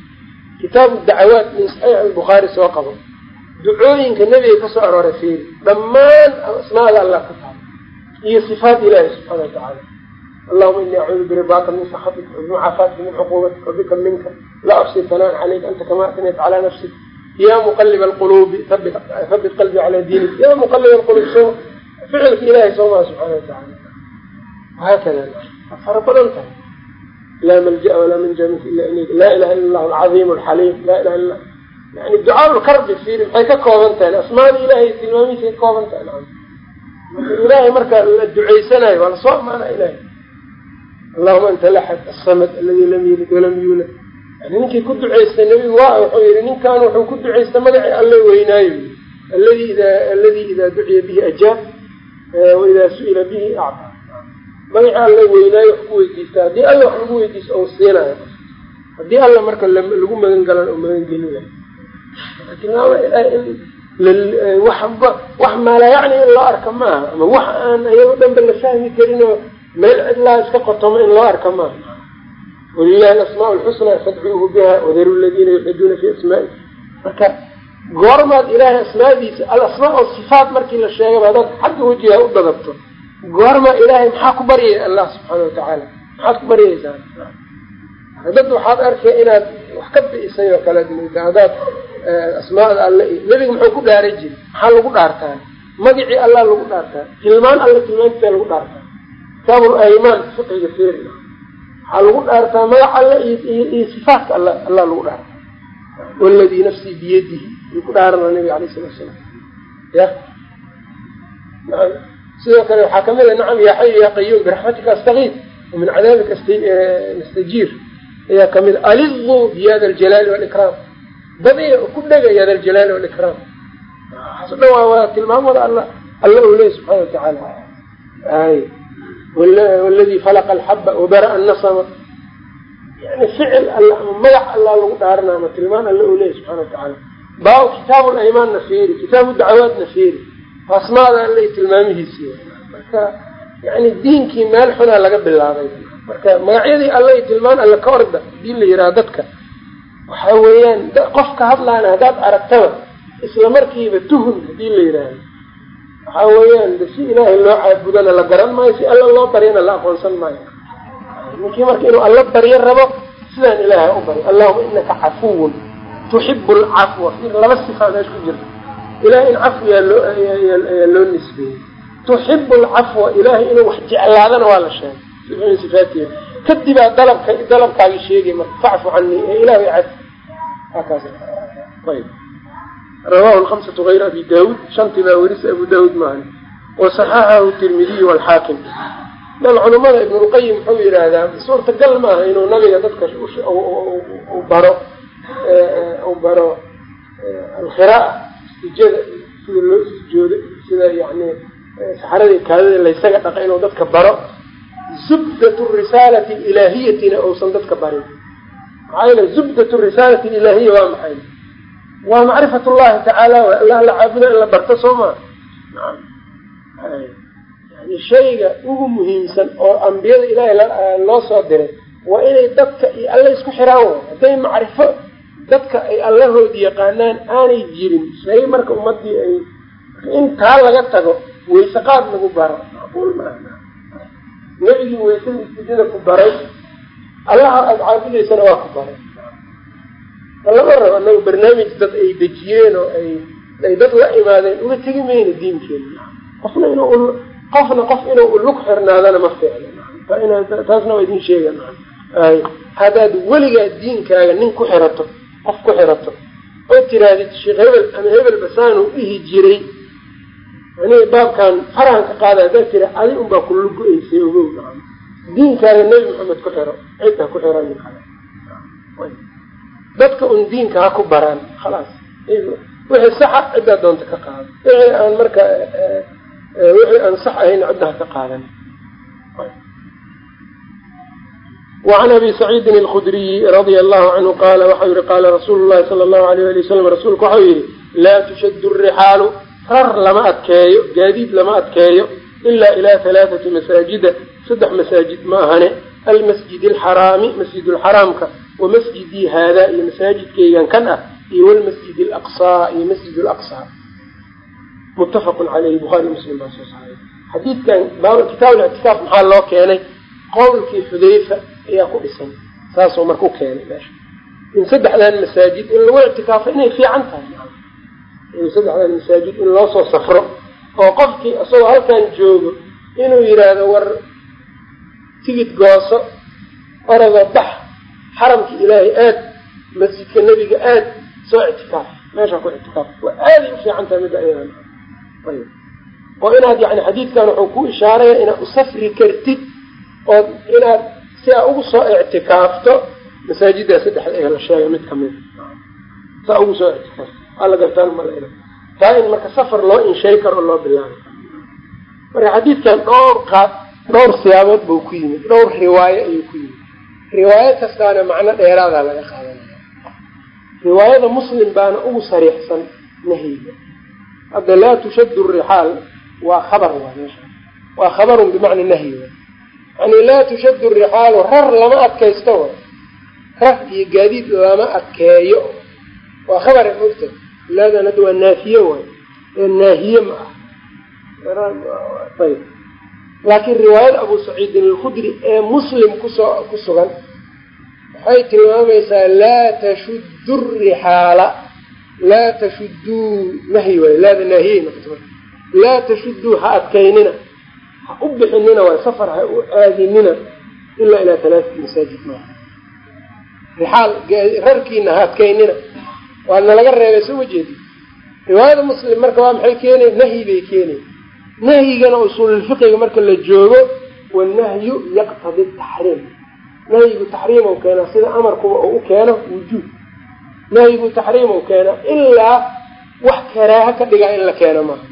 Kitaabu dacawaat min saxiix albukhaari soo qabo. Ducooyinka nebiga ka soo arooray fiiri. Dhammaan asmaada allah ku taala iyo sifaat ilaahi subxaana watacaala allahuma ini acuudu biribaaka min sakhatika wabimacaafatika min cuquubatika wabika minka. Laa uxsi tanaan caleyka anta kama atnayt calaa nafsik ya muqaliba alquluubi habit habit qalbi calaa diinik. Ya muqaliba alquluub so ficilka ilahay soomaa subxaana watacaala wahaakada fara badan tahay. Laa malja'a walaa manja minka ila ilayk laa ilaha illa allahu alcadiim alxaliim laa ilaha illa yani ducaa karbi fiiri maxay ka kooban tahay? Asmaada ilahay tilmaamihiisa ka kooban tahay. Ilaahay marka la duceysanayo waa la soo amaana ilahay allahuma anta laxad asamad aladi lam yelid walam yuulad yani ninkii ku ducaystay nebigu waa wuxuu yihi ninkan wuxuu ku ducaystay magacii alle weynaayo. Aladi ida aladi idaa duciya bihi ajaab waidaa su'ila bihi actaa magacii alle weynaayo wax ku weydiista haddii alla wax lagu weydiisto ou siinayo haddii alla marka lagu magan galan oo magan gelinayo waxba wax maalayacni in loo arka maaha ama wax aan ayago dhanba la fahmi karin oo meel cidlaa iska qotomo in loo arka maaha. Walilahi alasmaa lxusnaa fadcuuhu biha wadaru ladiina yulxiduuna fi asmaai marka goormaad ilaahay asmaadiisa alasmaa oo sifaat markii la sheegaba hadaad xagga wejiga u dadabto. Goormaa ilaahay maxaa ku baryaya allah subxaana watacaala maxaad ku baryaysaa dad waxaad arkay inaad wax ka bi'isay oo kalead moodaa haddaad asmaada alle nebiga muxuu ku dhaaray jiri maxaa lagu dhaartaa magacii allah lagu dhaartaa tilmaan alle tilmaantiisa lagu dhaartaa kitaabul aymaan fiqiga feeri waxaa lagu dhaartaa magac alle iyo sifaatka all allah lagu dhaartaa. Waladii nafsii biyadihi yuu ku dhaarana nabiga alayh salatu salaam ya naam sidoo kale waxaa ka mid a nacam yaa xayu yaa qayuum biraxmatika astakiid min cadaabika nastajiir ayaa ka mid a alidu biyada aljalaali walikraam badiya ku dhega yada aljalaali walikraam waxaaso dhan waa waa tilmaamada alla alla uu leey subxaana watacaala ay waladii falaqa alxaba wabara'a nasama yani ficil alla ama magac allaa lagu dhaarana ama tilmaan alla uu leey subxana watacaala baa kitaabu laymaan na feeri kitaabu dacwaad na feeri asmaada alla tilmaamihiisi. Marka yani diinkii meel xunaa laga bilaabay. Marka magacyadii alla iyo tilmaan alla ka orda haddii la yidhaha dadka. Waxa weeyaan qofka hadlaana haddaad aragtaba isla markiiba tuhun haddii la yidhaahdo waxa weeyaan de si ilaahay loo caabudana la garan maayo si alla loo baryana la aqoonsan maayo. Ninkii marka inuu alla baryo rabo sidaan ilaahay u baryo. Allahuma inaka cafuwun tuxibu lcafwa laba sifaa meesha ku jirta ilahay in cafwiyaa loo ayaa loo nisbeeyey. Tuxibu lcafwa ilahay inuu wax jeclaadana waa la sheegay. Sifaatiya kadibaa dalabka dalabkaagi sheegay marka facfu canii ee ilahay cafi hakaas ayb rawahu lhamsatu gayr abi daawud shantii baa werisa abu daawud maahan wasaxaxahu tirmidiy walxaakim bal culamada ibnulqayim wuxuu yidhaahdaa suurtagal maaha inuu nabiga dadka baro u baro alkhiraaa istijada sida loo istijoodo sida yani saxaradii kaadada laysaga dhaqa inuu dadka baro. Zubdat risaalati ilaahiyatina uusan dadka barin. Maxaa yeele zubdat risaalati ilaahiya waa maxay? Waa macrifat llahi tacaala allah la caabuda in la barto soo maa yani shayga ugu muhiimsan oo ambiyada ilaahay loo soo diray waa inay dadka iyo alle isku xiraan. Hadday macrifo dadka ay allahoodi yaqaanaan aanay jirin shay marka ummadii ay intaa laga tago waysaqaad lagu baro. Macquul maaha nebigii waysada istijada ku baray. Allaha aada caabudaysana waa ku baray. Lama rabo anagu barnaamij dad ay dejiyeen oo ay ay dad la imaadeen uga tegi mayna diinkeena. Qofna inuu qofna qof inuu ulug xirnaadana ma fiicno taasna waa idin sheega ay haddaad weligaa diinkaaga nin ku xirato qof ku xirato oo tirahdid sheekh hebel ama hebel basaanu dhihi jiray. Aniga baabkan farahan ka qaada haddaad tira adi unbaa ku lugo-eysay ogow diinkaaga nebi maxamed ku xiro cid ha ku xiran dadka un diinka ha ku baraan khalaas. Wixii saxa ciddaa doonta ka qaado wixii aan marka wixii aan sax ahayn cidda ha ka qaadan wacan abi saciidin alkhudriyi radia allahu canhu qaala waxau yihi qaala rasuulu llahi sala allahu alayh ali wasalam rasuulku waxau yidhi laa tushaddu rixaalu rar lama adkeeyo gaadiid lama adkeeyo ilaa ilaa halaathati masaajida saddex masaajid ma ahane almasjid alxaraami masjidulxaraamka wa masjidii haadaa iyo masaajidkaygan kan ah iyo walmasjid alaqsaa iyo masjid alaqsaa muttafaqun caleyhi buhaari muslim baa soo saaray xadiidkan baab kitaab lictikaaf maxaa loo keenay qowlkii xudayfa ayaa ku dhisan saasoo marka u keenay meesha. In saddexdan masaajid in lagu ictikaafo inay fiican tahay. In saddexdan masaajid in loo soo safro oo qofkii isagoo halkan joogo inuu yidhaahdo war tigid gooso orada bax xaramka ilaahay aad masjidka nebiga aad soo ictikaaf meeshaa ku ictikaaf waa aaday u fiican tahay midda ayadan ayb oo inaad yani xadiidkan wuxuu ku ishaaraya inaad usafri kartid ood inaad si aa ugu soo ictikaafto masaajiddaa saddexda ee la sheegay mid kamida saa ugu soo ictikaafto waa la gartaan mal taa in marka safar loo inshay karo oo loo bilaabay. Marka xadiidkan dhowr qaad dhowr siyaabood buu ku yimid dhowr riwaayo ayuu ku yimid. Riwaayo kastaana macno dheeraadaa laga qaadanaya. Riwaayada muslim baana ugu sariixsan nahyiga. Hadda laa tushaddu rixaal waa khabar waa meesha waa khabarun bimacna nahyi yani laa tushaddu rixaalu rar lama adkaysto. Wa rar iyo gaadiid lama adkeeyo. Waa khabare mogta laadan hadda waa naafiye waay naahiye ma ah ayb laakiin riwaayada abu saciidin alkhudri ee muslim ku soo ku sugan waxay tilmaamaysaa laa tashuddu rixaala laa tashudduu nahyi waay laada naahiyey noqoto laa tashudduu ha adkaynina ha u bixinina waay safar ha u aadinina ilaa ilaa talaatati masaajid. Maaha rixaal rarkiina ha adkaynina. Waana laga reebay soo ma riwaayada muslim marka waa maxay keenay nahyi bay keenay nahyigana usuululfiqiga marka la joogo wanahyu yaqtadi taxriim nahyigu taxriim keenaa sida amarkuba uu u keeno wujuub. Nahyigu taxriim u keenaa ilaa wax karaaha ka dhigaa in la keeno maaha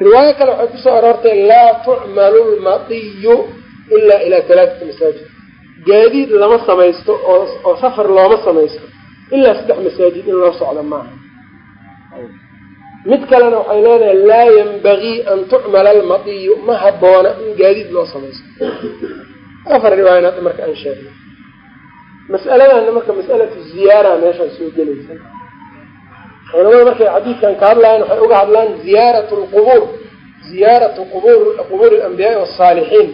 riwaayo kale waxay ku soo aroortay laa tucmalu lmatiyu ilaa ilaa talaatati masaajid. Gaadiid lama samaysto oo safar looma samaysto ilaa saddex masaajid in loo socdo maaha mid kalena waxay leedahay laa yanbagii an tucmala almatiyu ma haboona in gaadiid loo samaysto. Afar riwaayan hadda marka aan sheegno mas'aladana marka mas'alatu ziyaara meeshaan soo gelaysa culamada markay xadiidkan ka hadlayan waxay uga hadlaan ziyaarat lqubuur ziyaaratu qubur qubuuri alambiyaai wasaalixiin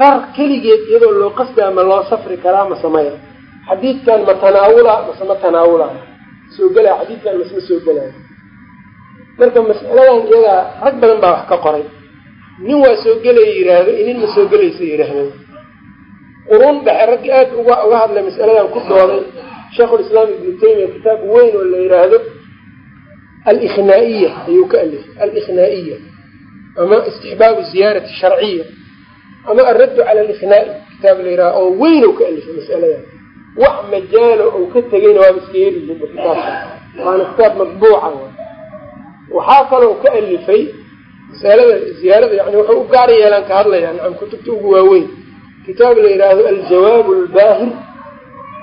rar keligeed iyadoo loo qasdaa ma loo safri karaa ma sameya xadiidkan ma tanaawula mase ma tanaawula. Soo gelaya xadiidkan masma soo gelaya marka mas'aladan iyadaa rag badan baa wax ka qoray. Nin waa soo gelaya yidhaahdo inin ma soo gelaysa yidhaahdeen quruun dhexe raggi aad uga uga hadlay mas'aladan ku dooday sheikhulislaam ibnu taymiya kitaab weyn oo la yidhaahdo alikhnaa'iya ayuu ka alifay alikhnaa'iya ama istixbaabu ziyaarati sharciya ama alraddu cala alikhnaa'i kitaab la yidhaha oo weyn oo ka alifay mas'aladan wax majaalo ou ka tegayna waaba iska yeriyihiin kitaabka waana kitaab matbuuca waxaa kaloo ka alifay masalada ziyaarada yani wuxuu u gaar yeelaan ka hadlaya nacam kutubta ugu waaweyn kitaab la yidhaahdo aljawaab lbaahir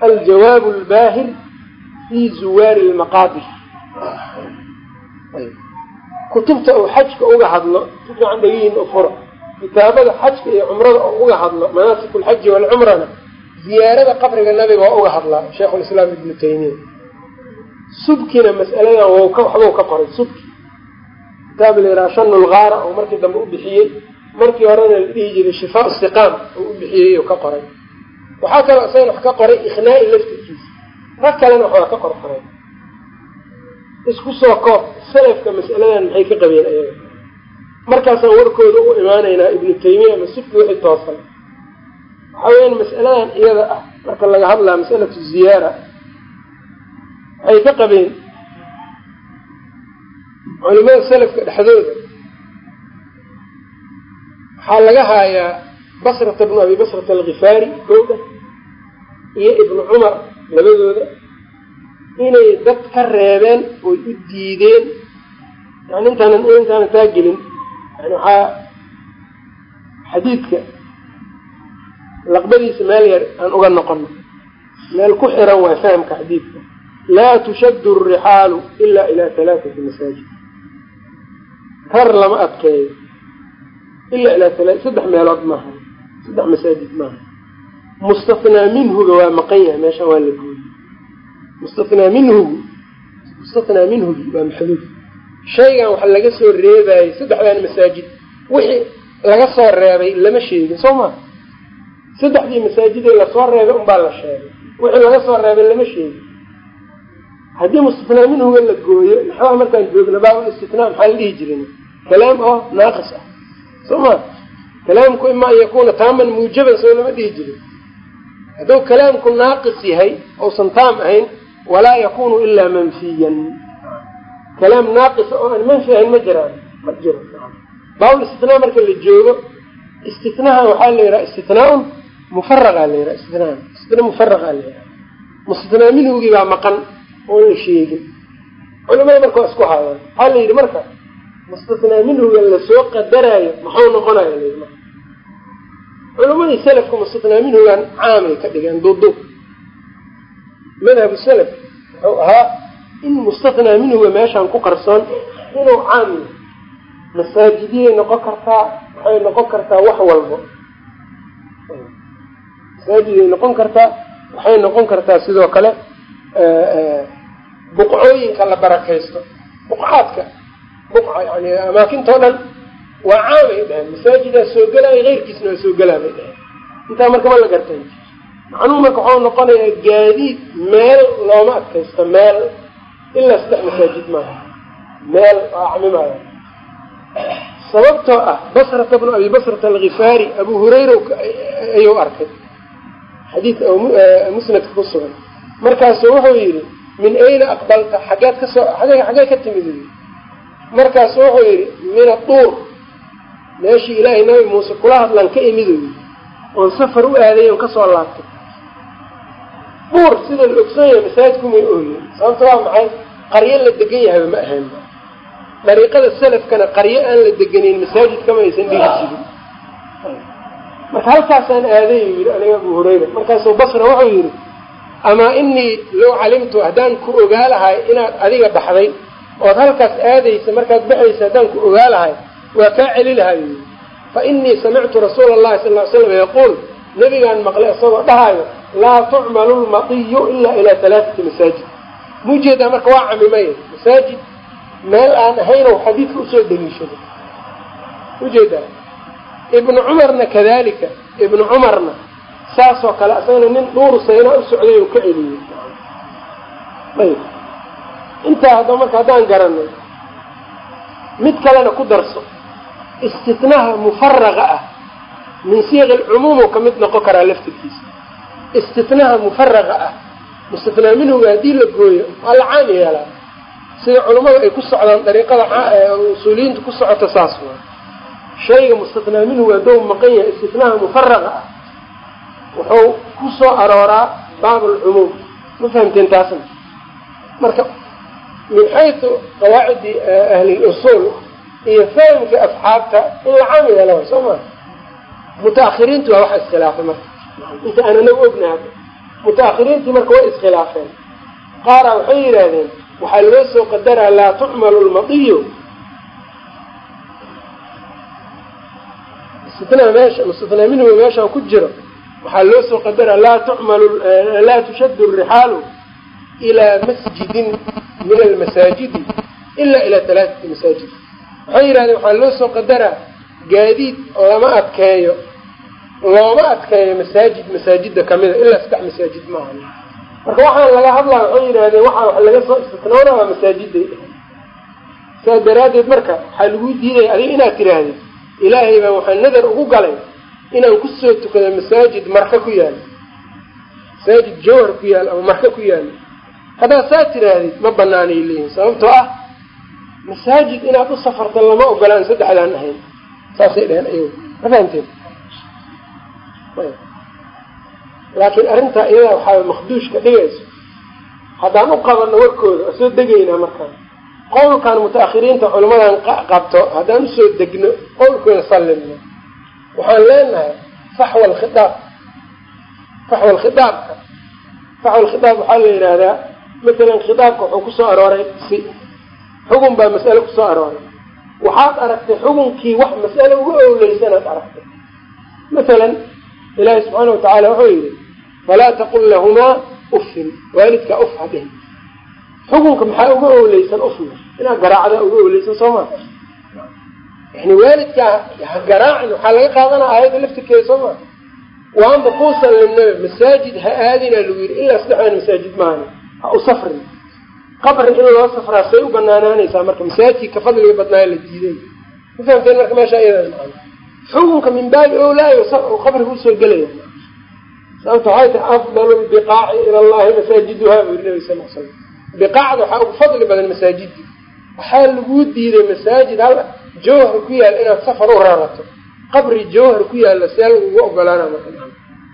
aljawaabu albaahir fi zuwaari lmaqaabir kutubta uu xajka uga hadlo si fiican dhegihiin u kitaabada xajka iyo cumrada oo uga hadlo manaasik lxaji walcumrana ziyaarada qabriga nabiga waa uga hadlaa sheikhulislaam ibnu taymiya subkina mas'aladan waxbuu ka qoray subki. Kitaab la yidhaha shanu lgaara oo markii dambe u bixiyey markii horena la dhihi jiray shifaa siqaam oo u bixiyey oo ka qoray. Waxaa kaloo isagana wax ka qoray ikhnaa'i laftirkiisa. Rag kalena waxbaa ka qor qoray isku soo koob. Salafka mas'aladan maxay ka qabeen ayaga? Markaasaan warkooda u imaanaynaa ibnu taymiya subki wixii toosan. Waxaa weyaan mas'aladan iyada ah marka laga hadlaa mas'alatu ziyaara waxay ka qabeen culimada salafka dhexdooda. Waxaa laga haayaa basrata bnu abi basrata alkhifaari kowda iyo ibnu cumar labadooda inay dad ka reebeen oy u diideen. Yani intaanan intaanan taa gelin. Yani waxaa xadiidka laqbadiisa meel yar aan uga noqono meel ku xiran waa fahamka xadiidka. Laa tushaddu alrixaalu ila ila halaaثati masaajid. Rar lama adkeeyo. Ilaa ilaa ala saddex meelood maaha. Saddex masaajid maaha. Mustathnaa minhuga waa maqan yahay meeshan waa la gooyey mustathnaa minhugu mustathnaa minhugi waa maxduuf shaygan waxa laga soo reebayay saddexdan masaajid. Wixii laga soo reebay lama sheegin soo maa saddexdii masaajidee la soo reebay unbaa la sheegay. Wixii laga soo reebay lama sheegin. Haddii mustathnaa minhuga la gooyo naxwaha markaan joogna baab istitnaa maxaa la dhihi jirin kalaam oo naaqis ah. Soo ma? Kalaamku ima an yakuuna taaman muujaban soo lama dhihi jirin. Hadduu kalaamku naaqis yahay ousan taam ahayn walaa yakunu ilaa manfiyan. Kalaam naaqisa oo aan manfi ahayn ma jiraan ma jiro. Baabul istitnaa marka la joogo istitnaha waxaa la yidhaha istitnaaun mufaraqaa la yidhaha istitnaa istitna mufaraqaa la yidhaha. Mustinaa baa maqan oon la sheegin culimada marka isku haayaan. Waxaa la yidhi marka mustasnaa minhuga la soo qadaraayo maxuu noqonaya la yidhi marka. Culimadii selafka mustasnaa minhugan caamay ka dhigeen duuduub madhabu salaf wuxuu ahaa in mustathnaa minhuga meeshaan ku qarsoon inuu caam yahay masaajidiyay noqon kartaa waxay noqon kartaa wax walbo. Masaajiday noqon kartaa waxay noqon kartaa sidoo kale buqcooyinka la barakaysto. Buqcaadka buqca yani amaakintao dhan waa caamay dhaheen masaajidaa soo gelaya keyrkiisna waa soo gelaa bay dhaheen intaa marka ma la gartay macnuhu marka waxau noqonayaa gaadiid meel looma adkaysto meel ilaa saddex masaajid maaha. Meel waa acmimaya sababtoo ah basrata bnu abi basrata alkifaari abu hurayra ayuu arkay. Xadiid musnadka ku sugan. Markaasu wuxuu yidhi min ayna aqbalta? Xaggeed ka soo ag xaggee ka timid yii markaasu wuxuu yidhi min aduur meeshii ilaahay nabi muuse kula hadlan ka imid yii oon safar u aaday on ka soo laabtay duur sida la ogsan yahay masaajidkumay ooyeen. Sababta waa maxay? Qaryo la degan yahayba ma ahayn. Dariiqada salafkana qaryo aan la deganeyn masaajidkama aysan dhigi jirin. Marka halkaasaan aaday u yidhi aniga abu hurayra. Markaasuu basra wuxuu yidhi amaa inii low calimtu haddaan ku ogaa lahay inaad adiga baxday ood halkaas aadaysa markaad baxaysa haddaan ku ogaa lahay waa kaa celi lahay yii fa inii samictu rasuula allahi sal ly slam yaquul nabigaan maqlay isagoo dhahaayo laa tucmalu lmatiyu ilaa ilaa halaaati masaajid. Mujeedaa marka waa camimay masaajid meel aan ahayno xadiidka u soo daliishaday u jeedaa ibnu cumarna kadalika ibnu cumarna saasoo kale isagana nin dhuuru saynaa u socday u ka celiyey. Ayb. Intaa hadda marka haddaan garanay mid kalena ku darso istitnaha mufaraqa ah min siiqi lcumuum ka mid noqon karaa laftirkiisa istitnaha mufaraqa ah. Mustatnaa minhuga haddii la gooyo waa la caam yeelaa. Sida culammadu ay ku socdaan dariiqada usuuliyiinta ku socota saas waa. Shayga mustatnaa minhuga hadduu maqan yahay istitnaha mufaraqa ah. Wuxuu ku soo arooraa baab alcumuum ma fahamteen taasna? Marka min xaytu qawaacidi ahli lusuul iyo fahamka asxaabta in la caam yeela soo maa mutaahiriintu waa waxa iskhilaafay marka inta aan anagu ognahay mutaahiriintii marka way iskhilaafeen. Qaaraa waxay yidhaahdeen waxaa loo soo qadaraa laa tucmalu lmadiyu istitnaa meesha mustitnaa minhuga meeshaan ku jiro waxaa loo soo qadaraa laa tucmalu laa tushaddu rixaalu ilaa masjidin min almasaajidi ilaa ilaa talaatati masaajid. Waxay yidhahdeen waxaa loo soo qadaraa gaadiid lama adkeeyo looma adkeeyo masaajid masaajida kamida ilaa saddex masaajid maaha. Marka waxaan laga hadlaya waxay yidhahdeen waxaa wax laga soo istitnoona waa masaajiday saas daraaddeed marka waxaa lagu diidaya adiga inaad tirahdid ilaahay baa waxaa nadar ugu galay inaan ku soo tukado masaajid marka ku yaalo masaajid jawhar ku yaalo ama marka ku yaalo haddaad saa tiraahdid ma banaanay leeyihiin sababtoo ah masaajid inaad u safarta lama ogolaan saddexdaan ahayn. Saasay dheheen ayago ma fahamteen laakiin arrintaa iyadaa waxaa makduushka dhigayso haddaan u qabanno warkooda waa soo degaynaa markaan qowlkan muta-akhiriinta culimmadan qabto haddaan u soo degno qowlkooda sallimno waxaan leenahay faxwa alkhiaab faxwa alkhiaabka faxwa waxaa la yidhaahdaa matalan khitaabka wuxuu ku soo arooray si xugun baa mas'ale ku soo arooray. Waxaad aragtay xugunkii wax mas'ale uga owleysanaad aragtay. Masalan ilaahi subxaana watacaala wuxuu yidhi falaa taqul lahumaa uffin waalidkaa uf ha dhihin xukunka maxaa uga owleysan ufna inaad garaacdaa uga owleysan soo maa yani waalidkaa ha garaacin waxaa laga qaadanaa aayadda laftirkeeda soo maa waanba kuu sallimnaba masaajid ha aadinaa lagu yidhi ilaa saddexdan masaajid maahani ha u safrin qabri in loo safraa say u banaanaanaysaa marka masaajidka fadliga badnaayo la diiday ma fahamteen marka meesha iyada xukunka min baabi owlaayo qabriga u soo gelaya sababta waxay tahay afdalu lbiqaaci ila allahi masaajiduha buu yiri nabi sal slam biqaacda waxaa ugu fadli badan masaajidii waxaa laguu diiday masaajid hal jawhar ku yaal inaad safar u rarato qabri jawhar ku yaalla see lagugu ogolaana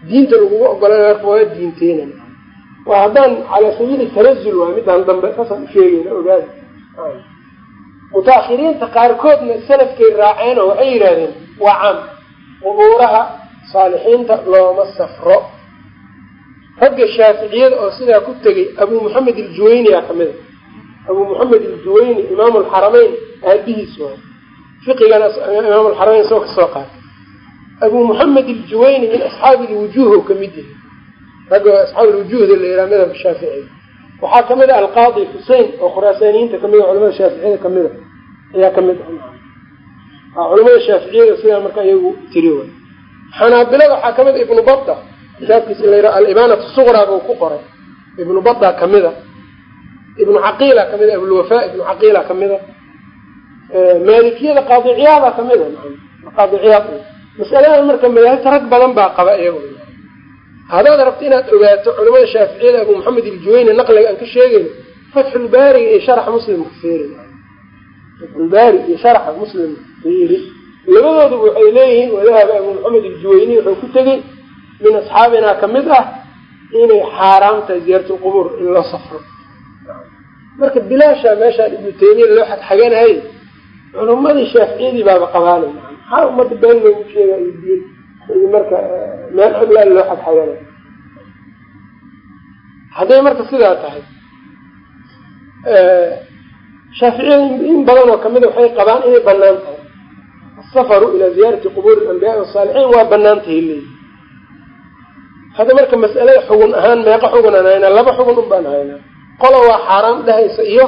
diinta lagugu ogolana marka waa diinteena waa haddaan calaa sabiili tanazul waay midaan dambe kasaan usheegayna ogaada mutaahiriinta qaarkoodna salafkay raaceen oo waxay yidhaahdeen waa caam qubuuraha saalixiinta looma safro. Ragga shaaficiyada oo sidaa ku tegay abuu moxamed aljuwayniyaa kamida abuu moxamed aljuwayni imaamu alxarameyn aabihiis waay fiqigana imaamu alxarameyn isagoo ka soo qaatay. Abuu moxamed aljuwayni min asxaabi lwujuuh oo ka mid yahay ragga asxaab lwujuuhda la yidhaha madhabka shaaficiga waxaa ka mid a alqaadi xusein oo khuraasaaniyiinta ka mid a culamada shaaficiyada kamida ayaa ka mid ah culamada shaaficiyada sidaa marka iyagu tiri way. Xanaabilada waxaa ka mid a ibnu bada kitaabkiisa la yidhaha alibanat suqraa buu ku qoray. Ibnu bada kamida ibnu caqiila kamida abulwafa ibnu caqiila kamida maalikiyada qaadiciyaada kamida qaadiciyaad. Masaladan marka madaahibta rag badan baa qaba iyago haddaad rabto inaad ogaato culamada shaaficiyada abu maxamed iljuwayni naqliga aan ka sheegayno fatxulbaariga iyo sharaxa muslimka feeri fatxulbaari iyo sharaxa muslimka feeri labadooduba waxay leeyihiin wadahaba abu maxamed iljuwayni wuxuu ku tegey min asxaabinaa ka mid ah inay xaaraam tahay ziyaaratulqubuur in loo safro. Marka bilaasha meeshaan ibnu taymiya loo xagxaganahay culamadii shaaficiyadii baaba qabaanay maxaa ummadda been loogu sheegay diin iyo marka meel cidlaa loo xagxaganayo hadday marka sidaa tahay shaaficiyada in badan oo kamida waxay qabaan inay bannaan tahay asafaru ilaa ziyaarati qubuuri alambiyaai wasaalixiin waa bannaan tahay leeyi. Hadda marka mas'alada xugun ahaan meeqa xugun aan haynaa laba xugun un baan haynaa qolo waa xaaraam dhahaysa iyo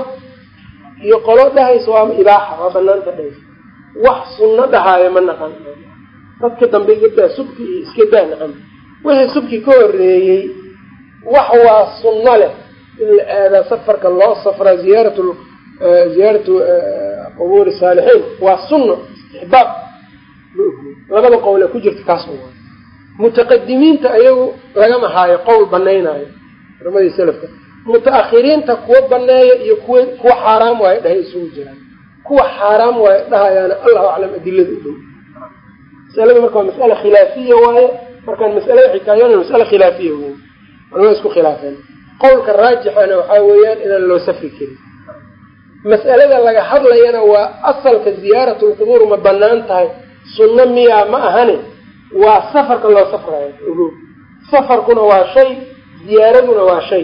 iyo qolo dhahaysa waa ibaaxa waa banaanta dhahaysa. Wax sunno dhahaayo ma naqan dadka dambe iga subki iyo iska daa nacam wixii subki ka horeeyey wax waa sunno leh in la aadaa safarka loo safraa ziyaaratu ziyaaratu qubuuri saalixiin. Waa sunno istixbaab labada qowle ku jirta kaas mutaqadimiinta ayagu lagama haayo qowl banaynaayo culimadii salafka. Muta-akhiriinta kuwa baneeya iyo kuwa kuwa xaaraam waayo dhahay isugu jiraan. Kuwa xaaraam waayo dhahayaana allahu aclam adilada u dhow. Masalada marka waa mas'ala khilaafiya waaye. Markaan mas'alada xikaayona mas'ala khilaafiya wey culamada isku khilaafeen. Qowlka raajixana waxaa weeyaan inaan loo safri karin mas'alada laga hadlayana waa asalka ziyaarat lqubuur ma bannaan tahay. Sunno miyaa ma ahane waa safarka loo safrayo. Ogo safarkuna waa shay ziyaaraduna waa shay.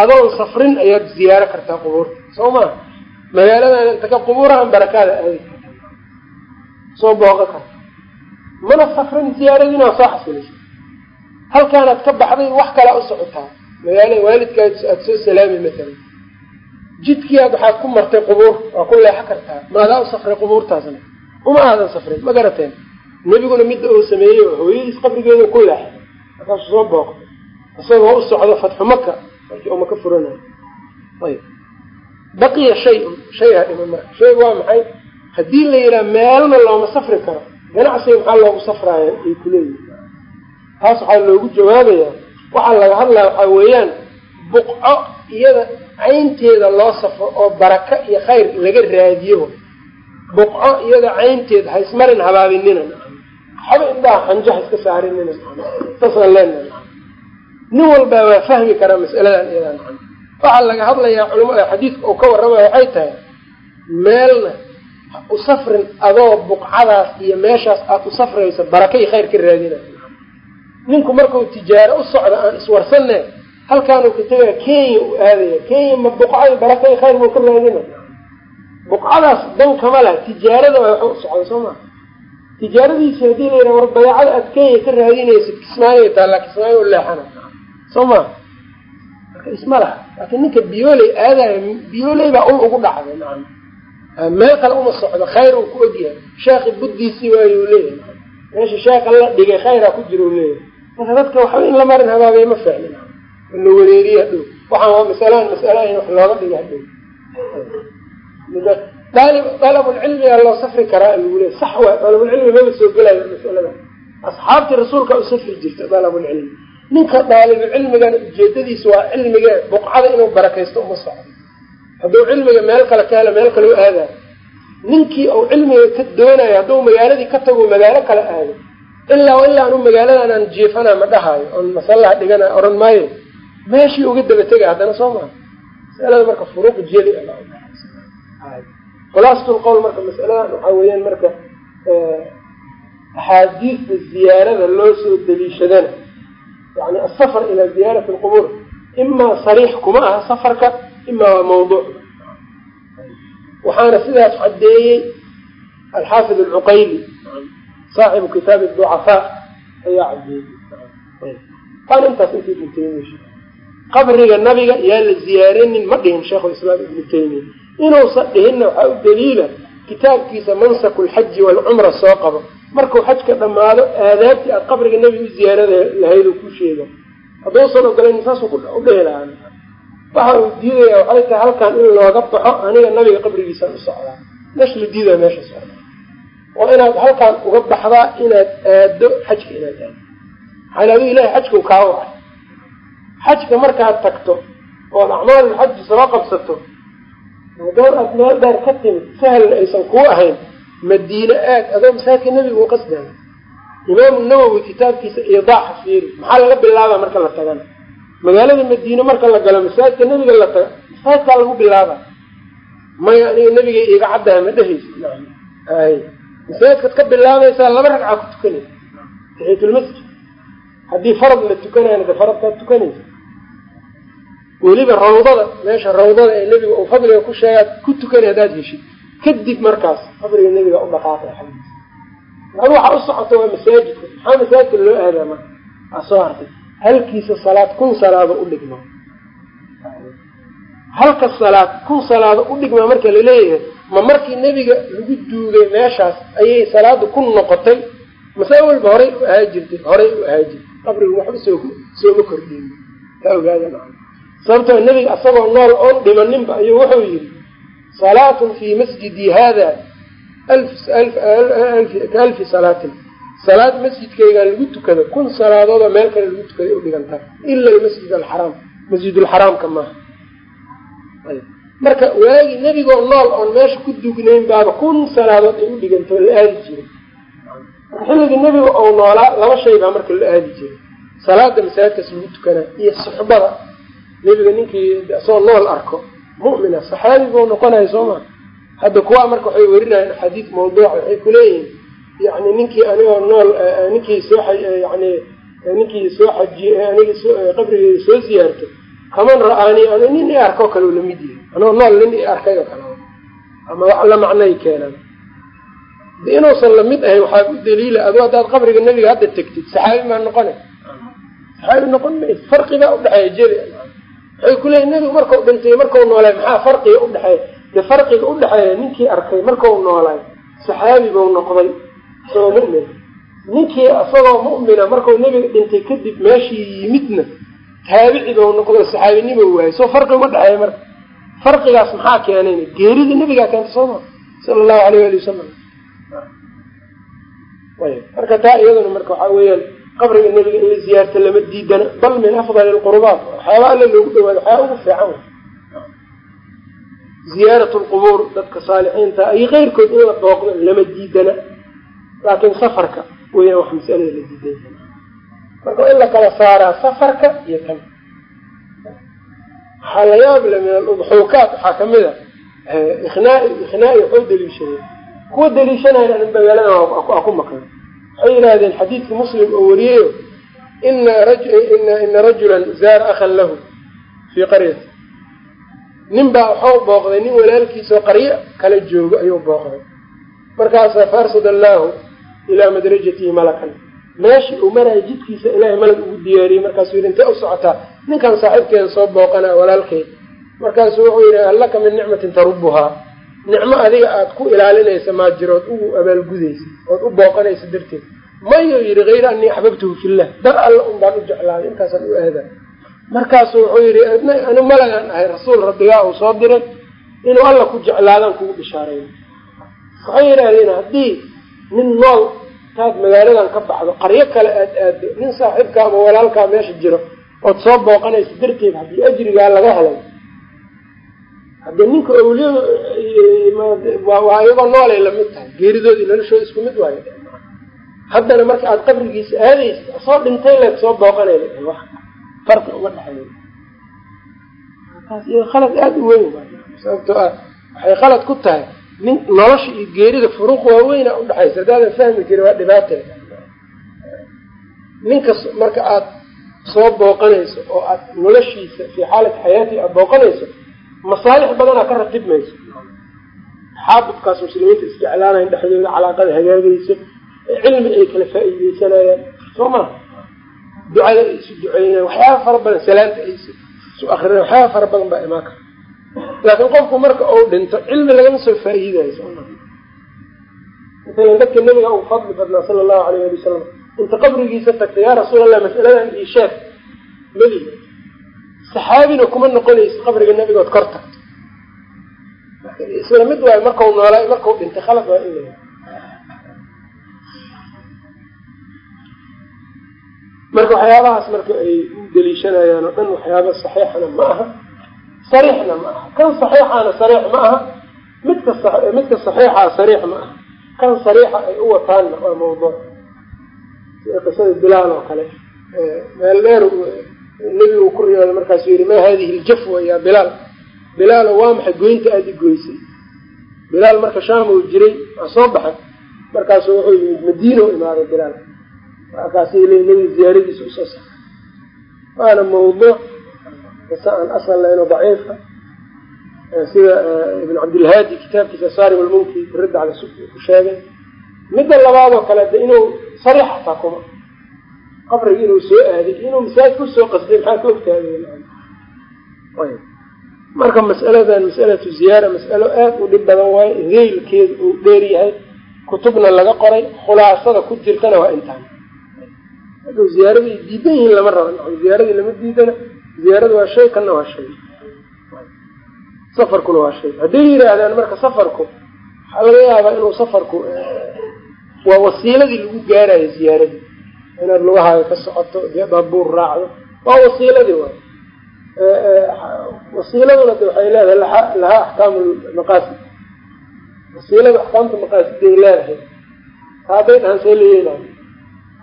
Adoon safrin ayaad ziyaaro kartaa qubuurta. Soo maa magaaladan inta ka qubuurahan barakaada aadi karta soo booqo karta mana safrin ziyaaradina waa soo xasilaysa halkaanaad ka baxday wax kalaa u socotaa. Magaala waalidkaad aada soo salaami matalan jidkiiaad waxaad ku martay qubuur waa ku leexo kartaa. Maadaa u safray qubuurtaasna? Uma aadan safrin ma garateen. Nebiguna midda uu sameeyey hooyadiis qabrigeedu ku leexay markaasuu soo booqday isagoo u socdo fatxu maka markii uma ka furanayo ayb baqiya shay-un shay a dhima marka. Shayga waa maxay? Haddii la yidhaha meelna looma safri karo ganacsiga maxaa loogu safraaya ay kuleeyihin taas waxaa loogu jawaabayaa waxaa laga hadlaya waxaa weeyaan buqco iyada caynteeda loo safro oo baraka iyo khayr laga raadiyo. Buqco iyada caynteed haysmarin habaabinina. Waxba indhaha xanjo ha iska saarinina saasaan leenahay nin walbaa waa fahmi karaa mas'aladan iyadan waxaa laga hadlayaa culamada xadiidka oo ka warramaya waxay tahay meelna u safrin adoo buqcadaas iyo meeshaas aada u safrayso baraka iyo khayr ka raadina. Ninku markau tijaaro u socda aan iswarsanne halkaanuu ka tegaya kenya u aadaya. Kenya ma buqcada baraka khayr buu ka raadina buqcadaas dan kama laha. Tijaarada waa waxa u socda soo maa tijaaradiisi haddii la yidhaha war badeecada aad kenya ka raadinaysid kismaayo taallaa kismaayo u leexana. Soo ma marka isma laha. Laakiin ninka biyooley aadayo biyooley baa ul ugu dhacday nacam. Meel kale uma socdo. Khayr uu ku ogyahay sheekhi buddiisii waayuu leeyahay meesha sheekha la dhigay khayraa ku jira u leeyahay. Marka dadka waxba in la marin habaabay ma ficlin la wareeriya. Dhow waxaan waa masalaan masala in wax looga dhiga hadhow daalib dalabulcilmigaa loo safri karaa lagu sax waay dalabulcilmi maba soo gelayo masalada. Asxaabtii rasuulka u safri jirta dalabulcilmi ninka daalibulcilmigana ujeedadiisa waa cilmige buqcada inuu barakaysto uma socdo. Hadduu cilmiga meel kale ka helo meel kale u aadayo ninkii uu cilmiga ka doonayo hadduu magaaladii ka tago magaalo kale aado. Ilaa ilaa anu magaaladan aan jiifana ma dhahaayo oon masallaha dhigana oran maayo meeshii uga daba tegay haddana soo masalada marka furuuq jeli khulaasatu lqowl marka masaladan waxaa weeyaan marka axaadiista ziyaarada loo soo daliishadana yani asafar ilaa ziyaarati lqubuur imaa sariix kuma aha safarka imaa waa mawduuc. Waxaana sidaas caddeeyey alxaafid alcuqayli saaxibu kitaabi ducafaa ayaa caddeeyey. Waan intaas intii ibnu qabriga nabiga yaa la ziyaaranin ma dhihin sheikhulislaam ibnu taymiya. Inuusan dhihinna waxaa u daliila kitaabkiisa mansaku lxaji waalcumra soo qabo. Markuu xajka dhammaado aadaabtii aad qabriga nebiga u ziyaarada lahayd uu ku sheega hadduusan ogolayn saasuu u dhihi lahaa. Waxa uu diidaya waxay tahay halkan in looga baxo aniga nabiga qabrigiisaan u socdaa. Meesha la diidaya meesha socda waa inaad halkaan uga baxdaa inaad aado xajka inaad aado. Maxaa adigu ilahay xajka u kaa wacay xajka markaad tagto ood acmaalulxaji soo qabsato maadaam aad meel dheer ka timid sahlan aysan kuu ahayn madiine aad adoo masaajidka nebiga u qasdayo imaamu nawowi kitaabkiisa idaaxa fiiri maxaa laga bilaabaa marka la tagana magaalada madiine marka la galo masaajidka nebiga la taga masaajidkaa lagu bilaaba maya aniga nebiga iga caddaha ma dhehaysa ay masaajidkaad ka bilaabaysaa laba ragca ku tukanaysa. Taxiyatulmasjid haddii farad la tukanayana de faradkaad tukanaysa weliba rawdada meesha rawdada ee nebiga uu fadliga ku sheegaad ku tukanay haddaad heshid. Kadib markaas qabriga nebiga u dhaqaaqay xadiis waxaa u socota waa masaajidka. Maxaa masaajidka loo aadaa marka? Aa soo hartay halkiisa salaad kun salaado u dhigma. Halka salaad kun salaado u dhigmaa marka la leeyahay ma markii nebiga lagu duugay meeshaas ayay salaada kun noqotay? Mase walba horay u ahaa jirtay horay u ahaa jirtay. Qabrigu waxba soo sooma kordhiyin taa ogaada sababtoo nebiga asagoo nool oon dhimaninba ayuu wuxuu yidhi salaatun fii masjidi hada ka alfi salaatin. Salaad masjidkaygaa lagu tukado kun salaadoodoo meel kale lagu tukaday u dhigantaa ila almasjid alxaraam masjidulxaraamka maaha. Marka waagi nebigoo nool oon meesha ku dugnayn baaba kun salaadood ay u dhiganta la aadi jiray. Xilliga nebiga ou noolaa laba shay baa marka la aadi jiray. Salaada masaajidkaas lagu tukanaa iyo suxbada nebiga ninkii isagoo nool arko mu'mina saxaabi buu noqonaya soo maa hadda kuwaa marka waxay werinayaan axaadiis mawduuca waxay kuleeyihiin yani ninkii anigoo nool ninkii soo yani ninkii soo xajiye aniga qabrigeeda soo ziyaarto kaman ra'aani an nin i arkoo kale u la mid yahay anoo nool nin i arkay oo kale ama wax la macnay keenaan de inuusan la mid ahayn waxaa u daliila adu haddaad qabriga nebiga hadda tegtid saxaabi maa noqona saxaabi noqon maysa farqibaa udhexeeya jeli waxay kuleeyihin nebigu markau dhintay markau noolay maxaa farqiga udhexeeya de farqiga udhexeeya ninkii arkay markau noolay saxaabi buu noqday isagoo mu'min. Ninkii isagoo mu'mina markau nebiga dhintay kadib meeshii yimidna taabici bau noqdo saxaabinimo waayay soo farqi uma dhexeeya marka farqigaas maxaa keenayna geerida nebigaa keenta soo maa sala allahu alayh ali wasalam marka taa iyaduna marka waxaa weeyaan qabriga nebiga in la ziyaarta lama diidana bal min afdali lqurbaat waxyaaba alla loogu dhawaado waxyaa ugu fiican ziyaarat lqubuur dadka saalixiinta iyo keyrkood in la booqdo lama diidana laakiin safarka weyaan wax masalada la diiday. Marka in la kala saaraa safarka iyo tan. Waxaa la yaab le min aludxuukaat waxaa ka mid a ikhnaa ikhnaa waxuu daliishaday kuwa daliishanayna an magaalada ku maqan waxay yidhaahdeen xadiidka muslim oo wariyeyo ina rajulan zaara akhan lahu fii qaryati nin baa waxau booqday nin walaalkiisao qaryo kala joogo ayuu booqday. Markaasa faarsad allaahu ilaa madrajatihi malakan. Meeshii uu maraya jidkiisa ilaahay malag ugu diyaariyey markaasuu yidhi intee u socotaa ninkan saaxiibkeeda soo booqanaa walaalkeed markaasuu wuxuu yidhi hal laka min nicmatin tarubuhaa nicmo adiga aada ku ilaalinaysa maa jiro ugu abaalgudaysa ood u booqanaysa darteed. Mayuu yidhi hayra anii axbabtuhu fillah dar alla un baan u jeclaaday intaasaan u aadaa markaasuu wuxuu yidhi anu malagaan ahay rasuul rabbigaa uu soo diray inuu alla ku jeclaadaan kugu bishaareeyo waxay yidhaahdeen haddii nin nool taad magaaladan ka baxdo qaryo kale aad aado nin saaxiibkaa ama walaalkaa meesha jiro ood soo booqanaysa darteed haddii ajrigaa laga helay haddii ninka awliyada waa iyagoo noolay la mid tahay. Geeridoodii noloshooda isku mid waayo haddana marka aada qabrigiisa aadaysa soo dhintay leed soo booqanayda wax farqi uma dhexeeyo taas iyo khalad aada u weyn sababtoo ah waxay khalad ku tahay nin nolosha iyo geerida furuuq waaweyna udhexaysa haddaadan fahmi jirin waa dhibaate ninkas marka aada soo booqanayso oo aad noloshiisa fii xaalati xayaati aada booqanayso masaalix badanaa ka ratib mayso. Xaabibkaas muslimiinta isjeclaanayan dhexdooda calaaqada hagaagayso cilmi ay kala faa-iideysanayaan soo maa ducada ay isu duceynayan waxyaaba fara badan salaanta ay isu akrinayan waxyaaba fara badan baa imaan kara laakiin qofku marka uu dhinto cilmi lagama soo faa-iidayo soma masalan dadka nabiga uu fadli badnaa sala allahu alayh ali wasalam inta qabrigiisa tagtay yaa rasuul allah mas'aladan ii sheeg. Madiga saxaabina kuma noqonaysa qabriga nabigood kor tagto isla mid waayo markau noolay markau dhintay khalad waa in marka waxyaabahaas marka ay u deliishanayaan oo dhan waxyaaba saxiixana ma aha. Sariixna ma aha. Kan saxiixana sariix ma aha midka midka saxiixa sariix ma aha. Kan sariixa ay u wataanna waa mawduuc. Sida qisada bilaal oo kale meel dheer nebigu ku riyooday markaasuu yihi maa hadihi ljafwa yaa bilaal? Bilaalo waa maxay? Goynta aada i goysay. Bilaal marka shaam uu jiray waa soo baxay. Markaasu wuxuu yimid madiina u imaaday bilaal. Markaasay le nebiga ziyaaradiisa u soo saxay waana mawduuc qisa aan asal lahayn oo daciifa sida ibn cabdilhaadi kitaabkiisa saari walmunki radda cala suf ku sheegay. Midda labaadoo kale de inuu sariix hataa kuma qabriga inuu soo aaday inuu masaajid ku soo qasday maxaa ka ogtaagay marka mas'aladan mas'alatu ziyaara mas'alo aada u dhib badan waayo heylkeeda uu dheer yahay kutubna laga qoray khulaasada ku jirtana waa intaan. Haduu ziyaaradii diidan yihiin lama raba ziyaaradii lama diidana ziyaarada waa shay kana waa shay. Safarkuna waa shay. Hadday yidhaahdaan marka safarku waxaa laga yaabaa inuu safarku waa wasiiladii lagu gaarayo ziyaaradii inaad lugahaaga ka socoto baabuur raacdo. Waa wasiiladii waay. Wasiiladuna de waxay leedahay lahaa axkaamu maqaasid. Wasiilada axkaamta maqaasiday leedahay. Hadday dhahan la yeelayo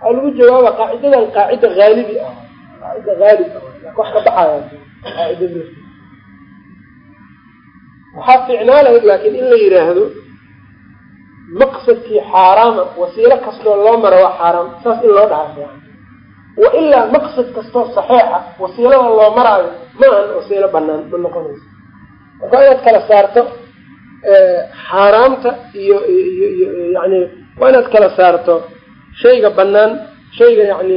waxaa lagu jawaaba qaacidadan qaacida haalibi ah. Qaacida haalib ah. Wax ka baxaya qaacidada waxaa fiicnaa lahayd laakiin in la yidhaahdo maqsadkii xaaraama wasiilo kastoo loo maro waa xaaraam saas in loo fiican wa ilaa maqsad kastoo saxiixa wasiilada loo maraayo ma ahan wasiilo banaan ma noqonayso. Marka inaad kala saarto xaaraamta iyo iyo yani waa inaad kala saarto shayga banaan shayga yani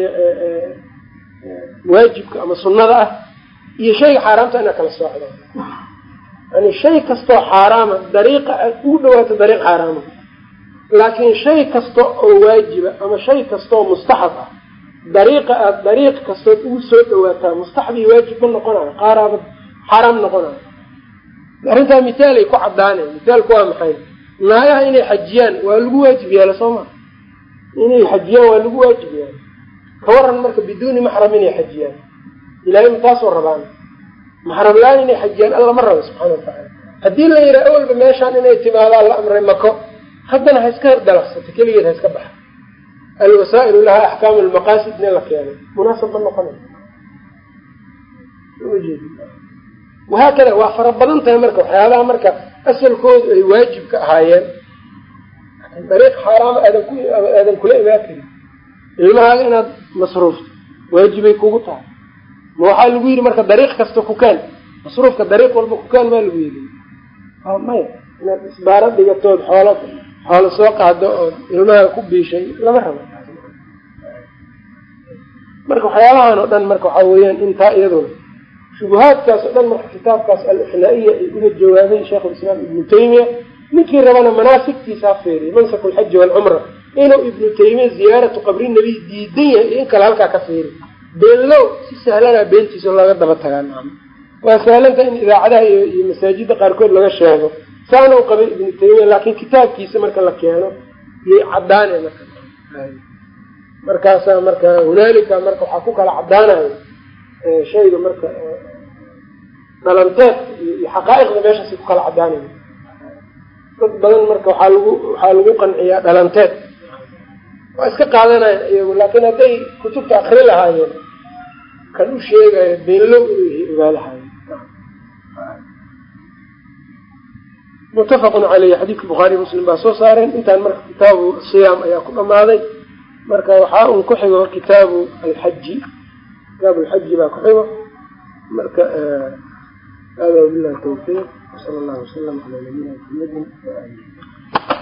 waajibka ama sunnada ah iyo shayga xaaraamta inaad kala soocdo. Yani shay kastoo xaaraama dariiqa aad ugu dhawaato dariiq xaaraama laakiin shay kasta oo waajiba ama shay kastaoo mustaxab ah dariiqa aada dariiq kastood ugu soo dhawaataa mustaxbii waajib ma noqonayo qaaraaba xaaraam noqonayo arrintaa mithaalay ku caddaanay mithaalku waa maxay naagaha inay xajiyaan waa lagu waajib yaalla soo maa inay xajiyaan waa lagu waajib yaalla ka waran marka biduuni maxram inay xajiyaan. Ilaahay mataasoo rabaan? Maxram la'aan inay xajiyaan alla ma rabo subxaana watacaala haddii la yidhaha awalba meeshaan inay timaadaan la amray mako haddana ha iska herdalaqsato keligeed ha iska baxa. Alwasaa'ilu lahaa axkaamu lmaqaasid nin la keenay munaasab ma noqonayo wahaakada waa fara badan tahay marka waxyaabaha marka asalkoodu ay waajib ka ahaayeen dariiq xaaraama aadan ku aadan kula imaan karin. Ilmahaaga inaad masruufto waajibay kugu tahay. Ma waxaa lagu yidhi marka dariiq kasta ku kaan masruufka dariiq walba ku kaan maa lagu yidhi. Maya inaad isbaaro dhigatood xoolo xoolo soo qaado ood ilmahaaga ku biishay lama rabo. Marka waxyaabahan oo dhan marka waxaa weeyaan intaa iyaduna shubuhaadkaas oo dhan marka kitaabkaas al-ixnaa-iya ay uga jawaabay sheikhulislaam ibnu taymiya ninkii rabana manaasigtiisa ha feeriya mansaku alxaji waalcumra inuu ibnu taymiya ziyaaratu qabri nabiy diidan yahay iyo in kale halkaa ka feeri. Beenlow si sahlanaa beentiisa looga daba tagaa waa sahlanta in idaacadaha iyo masaajidda qaarkood laga sheego saana u qabay ibnu taymiya laakiin kitaabkiisa marka la keeno yay caddaane marka. Markaasaa marka hunaalika marka waxaa ku kala caddaanayo shayga marka dhalanteedka iyo xaqaa'iqda meeshaasay ku kala caddaanayo dad badan marka waxaa lagu waxaa lagu qanciyaa dhalanteed. Waa iska qaadanayan iyagu laakiin hadday kutubta akri lahaayeen kan u sheegayo beenlow inuu yahay ogaa lahaayeen muttafaqun caleyh xadiidka bukhaariy muslim baa soo saareen. Intaan marka kitaabu siyaam ayaa ku dhamaaday marka waxaa un ku xigo kitaabu alxaji kitaabu alxaji baa ku xigo. Marka hada wabillahi tawfiiq. Wsala allahu wasalam calaa nabiyina maxamedin waalihi